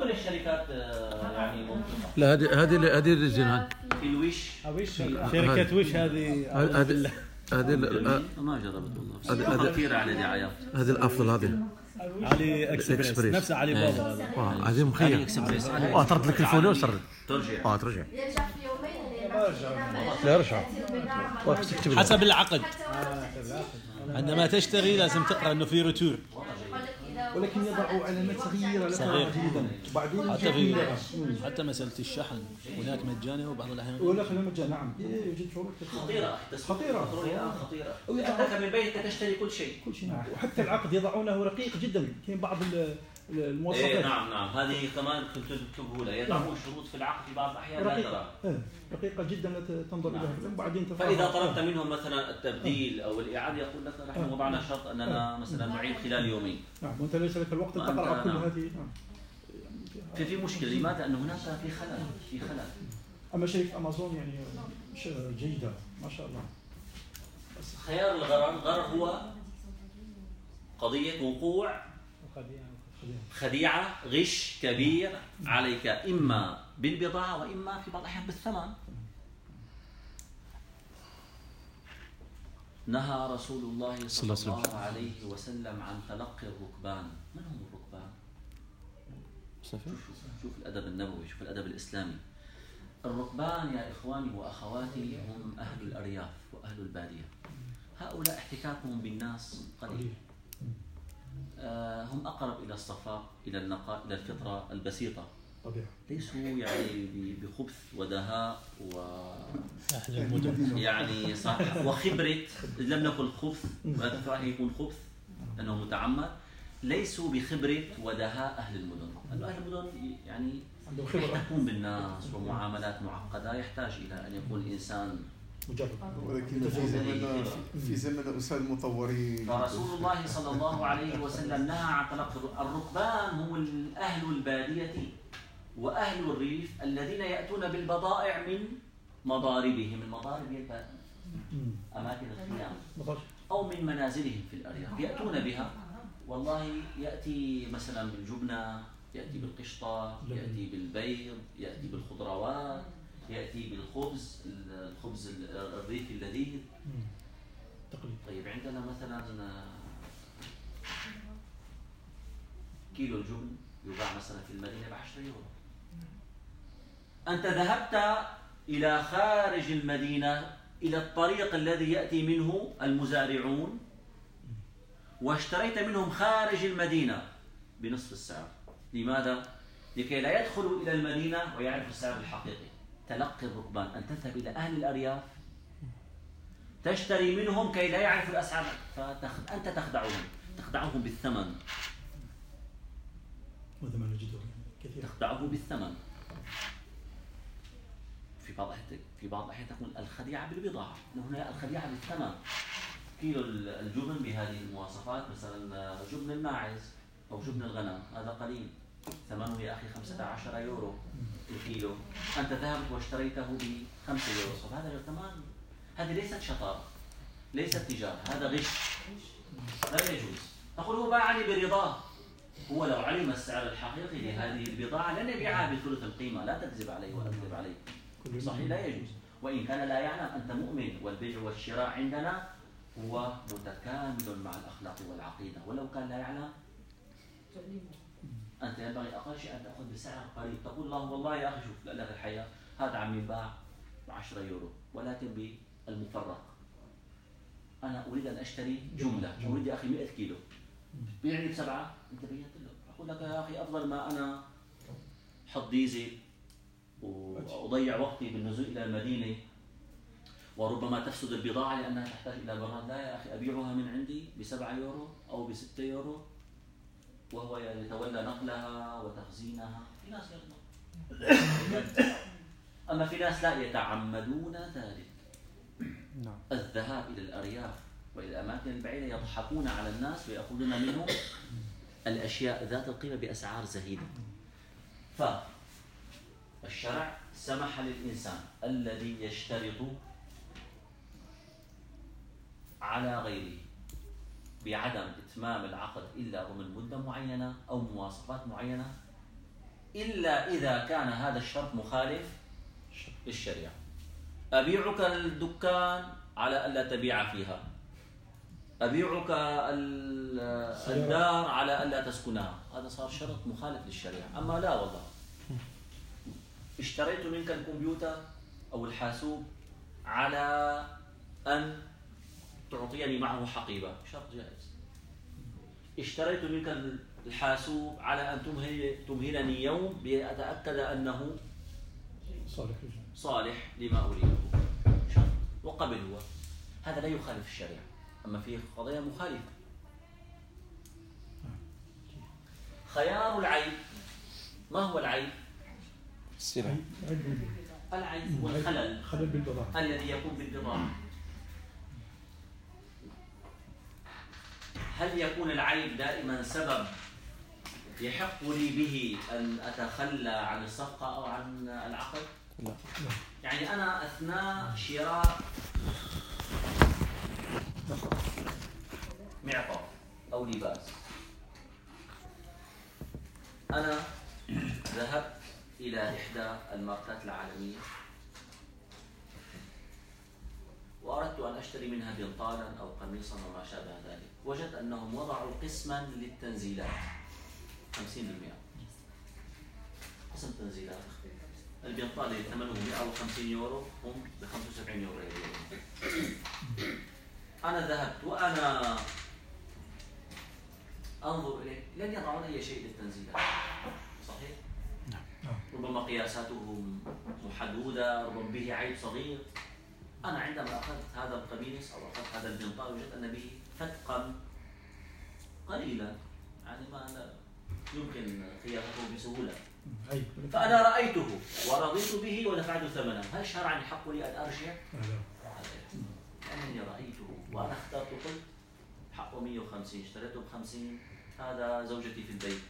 كل الشركات آه، يعني لا هذه هذه هذه الجنان في الوش. وش شركة وش هذه؟ هذه هذه ال- ما جربت والله. هذا- كثيره على دعايات هذه الأفضل هذه. علي اكسبريس إكسبريس. نفس علي بابا. هذا واه هذه هذه مخيم إكسبريس. آه ترد لك الفلوس ترد ترجع. آه ترجع. يرجع في يومين. لا يرجع. حسب العقد. عندما تشتري لازم تقرأ إنه في رتور. ولكن يضعوا علامات صغيرة لا صغير. ترى جيدا وبعدين حتى في. حتى مسألة الشحن هناك مجاني وبعض الأحيان ولا خلينا مجال نعم يوجد شروط. خطيرة تسويق خطيرة. الإلكتروني الآن خطيرة ويضع- لأنك من بيتك تشتري كل شيء كل شيء نعم وحتى العقد يضعونه رقيق جدا كاين بعض ال- ال- إيه المواصفات نعم نعم. هذه كمان كنت تكتبه له يضعون شروط في العقد في بعض الأحيان لا ترى. إيه، رقيقة جدا لا تنظر نعم. إليها وبعدين فإذا طلبت منهم مثلا التبديل أو الإعادة يقول لك نحن وضعنا شرط أننا مثلا نعيد خلال يومين. نعم وأنت ليس لك الوقت وأنت- تقرأ كل نعم. هذه. نعم. في في مشكلة. لماذا؟ أن هناك في خلل في خلل. أما شركة أمازون يعني جيدة ما شاء الله. خيار الغرر الغرر هو قضية وقوع خديعة غش كبير عليك إما بالبضاعة وإما في بعض الأحيان بالثمن. نهى رسول الله صلى الله عليه وسلم. عن تلقي الركبان. من هم الركبان؟ شوف, شوف الأدب النبوي شوف الأدب الإسلامي. الركبان يا إخواني وأخواتي هم أهل الأرياف وأهل البادية. هؤلاء احتكاكهم بالناس قليل. هم أقرب إلى الصفاء إلى النقاء إلى الفطرة البسيطة. طبيعة ليسوا يعني ب- بخبث ودهاء و أهل المدن. يعني صح. وخبرة لم نقل خبث وهذا يكون خبث لأنه متعمد. ليسوا بخبرة ودهاء أهل المدن. أهل المدن يعني عندهم خبرة. يحتكون بالناس ومعاملات معقدة. يحتاج إلى أن يكون الإنسان مجرد. ولكن في زمن في زمن أسال المطورين. فرسول الله صلى الله عليه وسلم نهى عن تلقي الر- الركبان هم أهل البادية وأهل الريف الذين يأتون بالبضائع من مضاربهم. المضارب هي. أماكن الخيام. أو من منازلهم في الأرياف. يأتون بها. والله يأتي مثلا بالجبنة يأتي بالقشطة يأتي بالبيض يأتي بالخضروات. يأتي بالخبز الخبز الريفي اللذيذ. تقليد. طيب عندنا مثلا كيلو الجبن يباع مثلا في المدينة ب 10 يورو أنت ذهبت إلى خارج المدينة إلى الطريق الذي يأتي منه المزارعون واشتريت منهم خارج المدينة بنصف السعر. لماذا؟ لكي لا يدخلوا إلى المدينة ويعرفوا السعر الحقيقي. تلقي الركبان. أن تذهب إلى أهل الأرياف. تشتري منهم كي لا يعرفوا الأسعار. فأنت تخدعهم. تخدعهم بالثمن. ما نجده كثير تخدعه بالثمن. في بعض في بعض الأحيان تكون الخديعة بالبضاعة. هنا الخديعة بالثمن. كيلو الجبن بهذه المواصفات مثلا جبن الماعز أو جبن الغنم. هذا قليل. ثمنه يا أخي 15 يورو الكيلو أنت ذهبت واشتريته ب 5 يورو. هذا ثمن؟ هذه ليست شطارة. ليست تجارة. هذا غش. لا يجوز. تقول هو باعني برضاه هو لو علم السعر الحقيقي لهذه البضاعة لن يبيعها بثلث القيمة. لا تكذب عليه ولا تكذب عليه. صحيح لا يجوز. وإن كان لا يعلم أنت مؤمن. والبيع والشراء عندنا هو متكامل مع الأخلاق والعقيدة. ولو كان لا يعلم أنت ينبغي أقل شيء أن تأخذ بسعر قريب. تقول الله والله يا أخي شوف لك الحياة هذا عم ينباع ب 10 يورو ولكن بالمفرق. أنا أريد أن أشتري جملة. أريد يا أخي 100 كيلو. بيعني بسبعة. أنت بينت له. أقول لك يا أخي أفضل ما أنا حط ديزل وأضيع وقتي بالنزول إلى المدينة وربما تفسد البضاعة لأنها تحتاج إلى براد. لا يا أخي أبيعها من عندي بسبعة يورو أو بستة يورو. وهو يتولى نقلها وتخزينها. في ناس يغلط أما في ناس لا يتعمدون ذلك. نعم. الذهاب إلى الأرياف وإلى الأماكن البعيدة يضحكون على الناس ويأخذون منهم الأشياء ذات القيمة بأسعار زهيدة. فالشرع سمح للإنسان الذي يشترط على غيره بعدم إتمام العقد إلا ضمن مدة معينة أو مواصفات معينة إلا إذا كان هذا الشرط مخالف للشريعة. أبيعك الدكان على ألا تبيع فيها. أبيعك الدار على ألا تسكنها. هذا صار شرط مخالف للشريعة. أما لا والله. اشتريت منك الكمبيوتر أو الحاسوب على أن تعطيني معه حقيبة. شرط جائز. اشتريت منك الحاسوب على أن تمهلني يوم لأتأكد أنه صالح صالح لما أريده. وقبل هو. هذا لا يخالف الشريعة. أما في قضايا مخالفة. خيار العيب. ما هو العيب؟ السلع. العيب والخلل خلل بالبضاعة. الذي يكون بالبضاعة. هل يكون العيب دائما سبب يحق لي به أن أتخلى عن الصفقة أو عن العقد؟ لا. يعني أنا أثناء شراء معطف أو لباس. أنا ذهبت إلى إحدى الماركات العالمية وأردت أن أشتري منها بنطالا أو قميصا وما شابه ذلك. وجدت أنهم وضعوا قسما للتنزيلات. 50% قسم تنزيلات. البنطال اللي ثمنه 150 يورو هم ب 75 يورو أنا ذهبت وأنا أنظر إليه. لن يضعون أي شيء للتنزيلات. صحيح؟ نعم. ربما قياساتهم محدودة ربما به عيب صغير. أنا عندما أخذت هذا القميص أو أخذت هذا البنطال وجدت أن به فتقا قليلا يعني ما يمكن قياسته بسهولة. فأنا رأيته ورضيت به ودفعت ثمنه. هل شرعا يحق لي أن أرجع؟ لأنني رأيته وأنا اخترت قلت حقه 150 اشتريته ب 50 هذا زوجتي في البيت.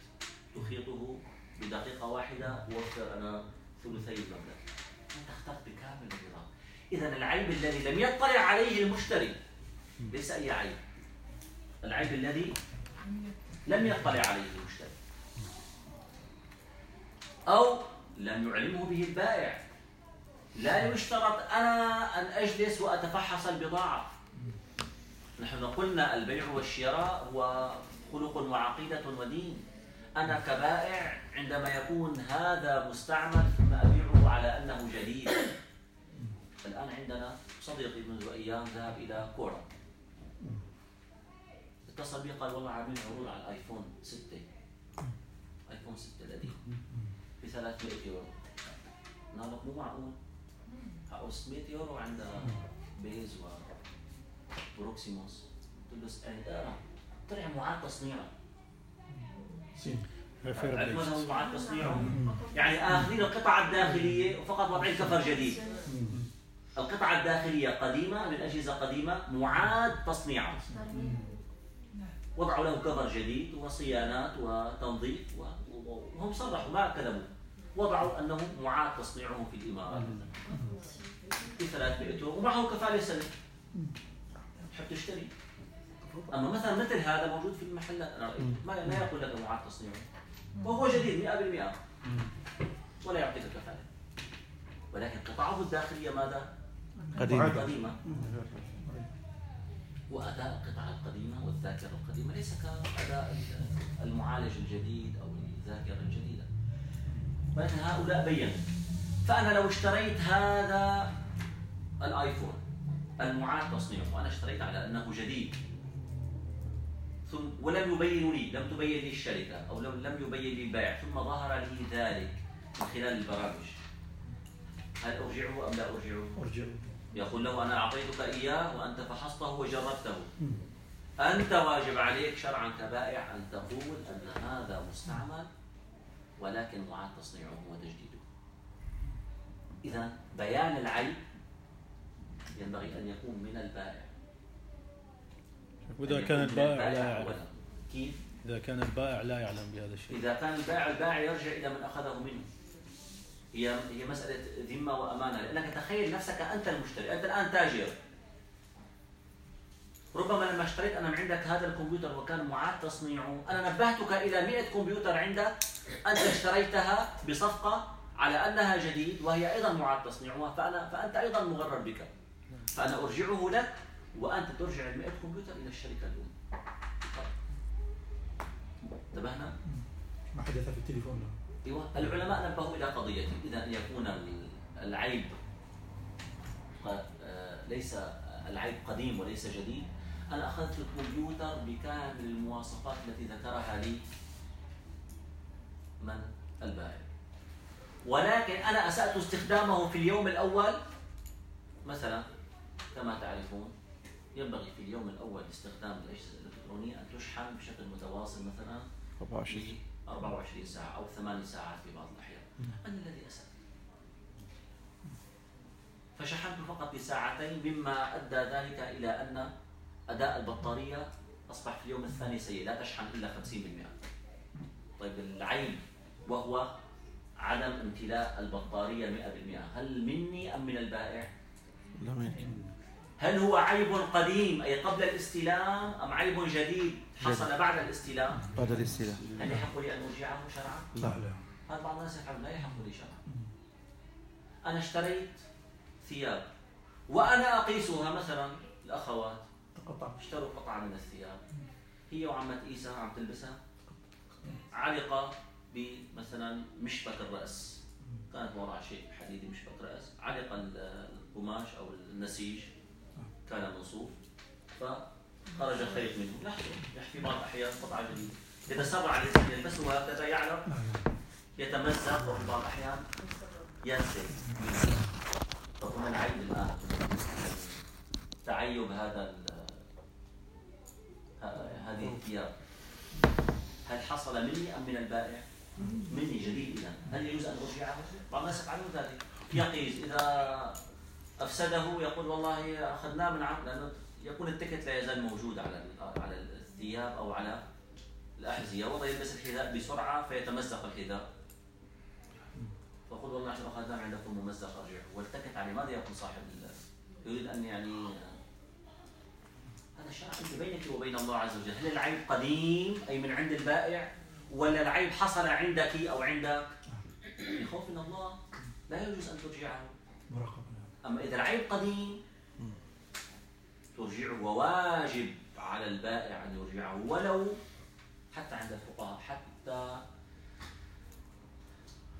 تخيطه بدقيقة واحدة وفر أنا ثلثي المبلغ أنت اخترت بكامل الرضا. إذا العيب الذي لم يطلع عليه المشتري ليس أي عيب. العيب الذي لم يطلع عليه المشتري أو لم يعلمه به البائع. لا يشترط أنا أن أجلس وأتفحص البضاعة. نحن قلنا البيع والشراء هو خلق وعقيدة ودين. أنا كبائع عندما يكون هذا مستعمل ثم أبيعه على أنه جديد. الآن عندنا صديقي منذ أيام ذهب إلى كورة. اتصل بي قال والله عاملين عروض على الآيفون 6 آيفون 6 القديم. ب 300 يورو. قلنا له مو معقول. حقه 600 يورو عند بيز و بروكسيموس. قلت له اقرا طلع معاد تصنيعه. معاد تصنيعه؟ يعني اخذين القطعه الداخلية وفقط وضعين cover جديد. القطعه الداخلية قديمة من اجهزه قديمة معاد تصنيعها وضعوا له كفر جديد وصيانات وتنظيف وهم صرحوا ما كذبوا. وضعوا انه معاد تصنيعه في الإمارات. ب 300 يورو ومعه كفالة سنة. تحب تشتري. أما مثلا مثل هذا موجود في المحلات أنا رايت ما لا يقول لك معاد تصنيعه وهو جديد 100% ولا يعطيك كفالة. ولكن قطعه الداخلية ماذا؟ قديم قديمة. وأداء القطعة القديمة والذاكرة القديمة ليس كأداء المعالج الجديد أو الذاكرة الجديدة. ولكن هؤلاء بينوا. فأنا لو اشتريت هذا الآيفون المعاد تصنيعه وأنا اشتريت على أنه جديد ثم ولم يبينوا لي لم تبين لي الشركة أو لم يبين لي البائع ثم ظهر لي ذلك من خلال البرامج. هل أرجعه أم لا أرجعه؟ ارجعوا يقول له أنا أعطيتك إياه وأنت فحصته وجربته. أنت واجب عليك شرعا كبائع أن تقول أن هذا مستعمل ولكن معاد تصنيعه وتجديده. إذا بيان العيب ينبغي أن يكون من البائع. وإذا أن كان البائع لا يعلم. كيف؟ إذا كان البائع لا يعلم بهذا الشيء. إذا كان البائع البائع يرجع إلى من أخذه منه. هي هي مسألة ذمة وأمانة. لأنك تخيل نفسك أنت المشتري. أنت الآن تاجر. ربما لما اشتريت أنا من عندك هذا الكمبيوتر وكان معاد تصنيعه. أنا نبهتك إلى 100 كمبيوتر عندك أنت اشتريتها بصفقة على أنها جديد وهي أيضا معاد تصنيعها. فأنا فأنت أيضا مغرر بك. فأنا أرجعه لك وأنت ترجع ال 100 كمبيوتر إلى الشركة الأم. انتبهنا؟ ما حدث في التليفون؟ أيوه. العلماء نبهوا إلى قضية. إذا أن يكون ال- العيب آه، ليس العيب قديم وليس جديد. أنا أخذت الكمبيوتر بكامل المواصفات التي ذكرها لي من؟ البائع ولكن أنا أسأت استخدامه في اليوم الأول. مثلا كما تعرفون ينبغي في اليوم الأول لاستخدام الاجهزه الالكترونيه أن تشحن بشكل متواصل مثلا 24 ب 24 ساعة أو 8 ساعات في بعض الأحيان. أنا الذي أسأل. فشحنت فقط بساعتين مما أدى ذلك إلى أن أداء البطارية أصبح في اليوم الثاني سيء لا تشحن إلا 50% طيب العيب وهو عدم امتلاء البطارية 100% هل مني أم من البائع؟ لا ما يمكن. هل هو عيب قديم أي قبل الاستلام أم عيب جديد؟ حصل بعد الاستلام؟ بعد الاستيلاء. هل يحق لي أن أرجعه شرعا؟ لا لا. هذا بعض الناس يفعلون لا يحق لي شرعا أنا اشتريت ثياب وأنا أقيسها مثلا الأخوات. تقطع. اشتروا قطعة من الثياب. هي وعم تقيسها عم تلبسها. علقة بمثلا مشبك الرأس. كانت وراء شيء حديدي مشبك رأس. علق ال- القماش أو النسيج. كان من صوف فخرج خيط منه. لاحظوا يحكي بعض الأحيان قطعة جديدة. يتسرع الإنسان يلبسه هكذا يعلق يتمزق وفي بعض الأحيان ينسى. هنا العيب الآن؟ تعيب هذا هذه الثياب. هل حصل مني أم من البائع؟ مني جديد إذا هل يجوز أن أرجعه؟ بعض الناس يفعلون ذلك. يقيس إذا أفسده يقول والله أخذناه من عام لأنه يكون التكت لا يزال موجود على على الثياب أو على الأحذية والله يلبس الحذاء بسرعة فيتمزق الحذاء. فقل والله عشان أخذناه عندكم ممزق أرجعه والتكت عليه ماذا يقول صاحب ال- يريد أن يعني هذا شرع بينك وبين الله عز وجل. هل العيب قديم أي من عند البائع ولا العيب حصل عندك أو عندك بخوف من الله؟ لا يجوز أن ترجعه. مراقبة. أما إذا العيب قديم ترجعه وواجب على البائع أن يرجعه ولو حتى عند الفقهاء حتى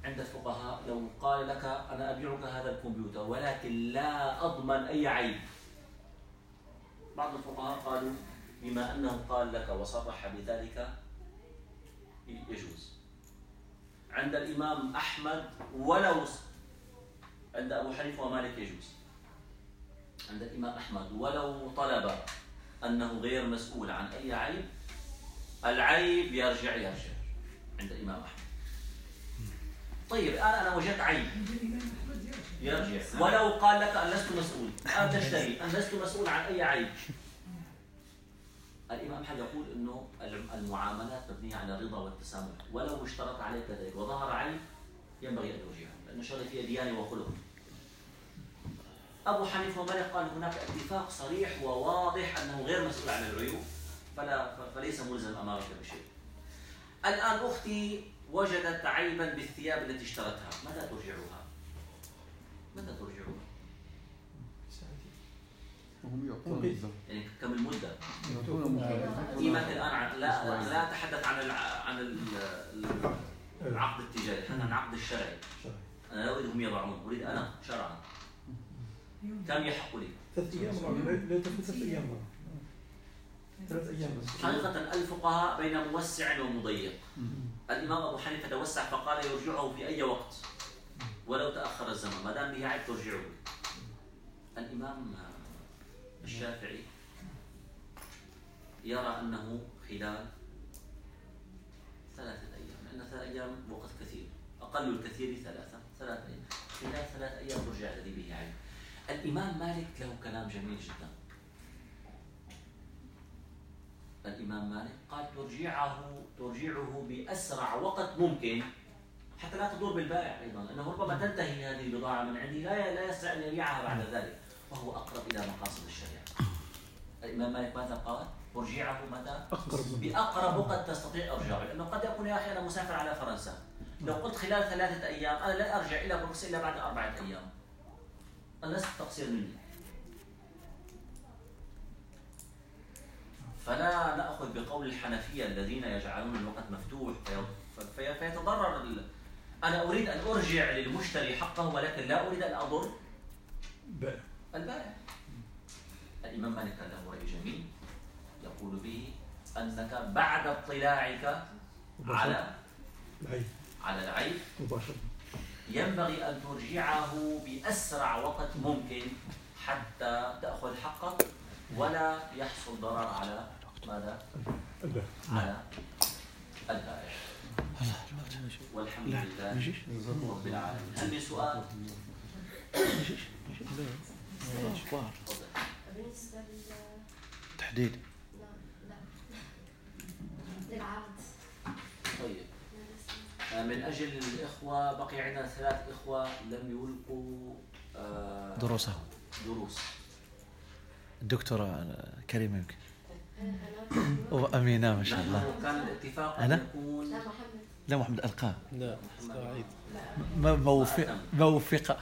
عند الفقهاء. لو قال لك أنا أبيعك هذا الكمبيوتر ولكن لا أضمن أي عيب. بعض الفقهاء قالوا بما أنه قال لك وصرح بذلك يجوز. عند الإمام أحمد ولو عند أبو حنيفة ومالك يجوز. عند الإمام أحمد ولو طلب أنه غير مسؤول عن أي عيب العيب يرجع يرجع عند الإمام أحمد. طيب الآن أنا وجدت عيب. يرجع. ولو قال لك أن لست مسؤول أن تشتري أن لست مسؤول عن أي عيب. الإمام أحمد يقول أنه المعاملات مبنية على الرضا والتسامح. ولو اشترط عليك ذلك وظهر عيب ينبغي أن يرجعه لأنه شغلة فيها ديانة وخلق. أبو حنيفة ومالك قال هناك اتفاق صريح وواضح أنه غير مسؤول عن العيوب فلا فليس ملزم أمامك بشيء. الآن أختي وجدت عيبا بالثياب التي اشترتها. متى ترجعها؟ متى ترجعها؟ وهم يعطون الزهر يعني كم المدة؟ قيمة الآن لا لا أتحدث عن الع... عن ال... ال- العقد التجاري أتحدث عن العقد الشرعي. أنا لا أريد هم يضعون أريد أنا شرعا. كم يحق لي؟ ثلاث أيام لا تفوت ثلاث أيام ثلاث أيام. بس. حقيقة الفقهاء بين موسع ومضيق. الإمام أبو حنيفة توسع فقال يرجعه في أي وقت؟ ولو تأخر الزمن. ما دام به عيب ترجعه. الإمام الشافعي يرى أنه خلال ثلاثة أيام. لأن ثلاثة أيام وقت كثير. أقل الكثير ثلاثة. ثلاثة أيام. خلال ثلاثة أيام ترجع الذي به عيب. الإمام مالك له كلام جميل جدا. الإمام مالك قال ترجعه ترجعه بأسرع وقت ممكن حتى لا تضر بالبائع أيضا لأنه ربما تنتهي هذه البضاعة من عندي لا لا يستطيع أن يبيعها بعد ذلك. وهو أقرب إلى مقاصد الشريعة. الإمام مالك ماذا قال؟ ترجعه متى؟ بأقرب وقت تستطيع إرجاعه لأنه قد يكون يا أخي أنا مسافر على فرنسا. لو قلت خلال ثلاثة أيام أنا لا أرجع إلى بروكسل إلا بعد أربعة أيام. لست تقصير مني فلا نأخذ بقول الحنفية الذين يجعلون الوقت مفتوح في- في- فيتضرر ال... أنا أريد أن أرجع للمشتري حقه ولكن لا أريد أن أضر بائع البائع. الإمام مالك له رأي جميل. يقول به أنك بعد اطلاعك على العيب على العيب. مباشرة. ينبغي أن ترجعه بأسرع وقت ممكن حتى تأخذ حقك ولا يحصل ضرر على ماذا؟ البائع على البائع والحمد لله رب العالمين. هل من سؤال؟ بالنسبة لل تحديد. لا لا للعرض طيب. من أجل الإخوة بقي عندنا ثلاث إخوة لم يلقوا آه، دروسها دروس. الدكتورة كريمة يمكن. أنا وأمينة ما شاء الله. كان الاتفاق أنا؟ أن يكون لا محمد. لا محمد ألقاه لا محمد. سعيد ما موفق موفقة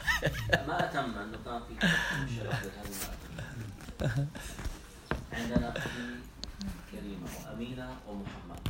ما أتم أنه كان في ما عندنا أختي كريمة وأمينة ومحمد.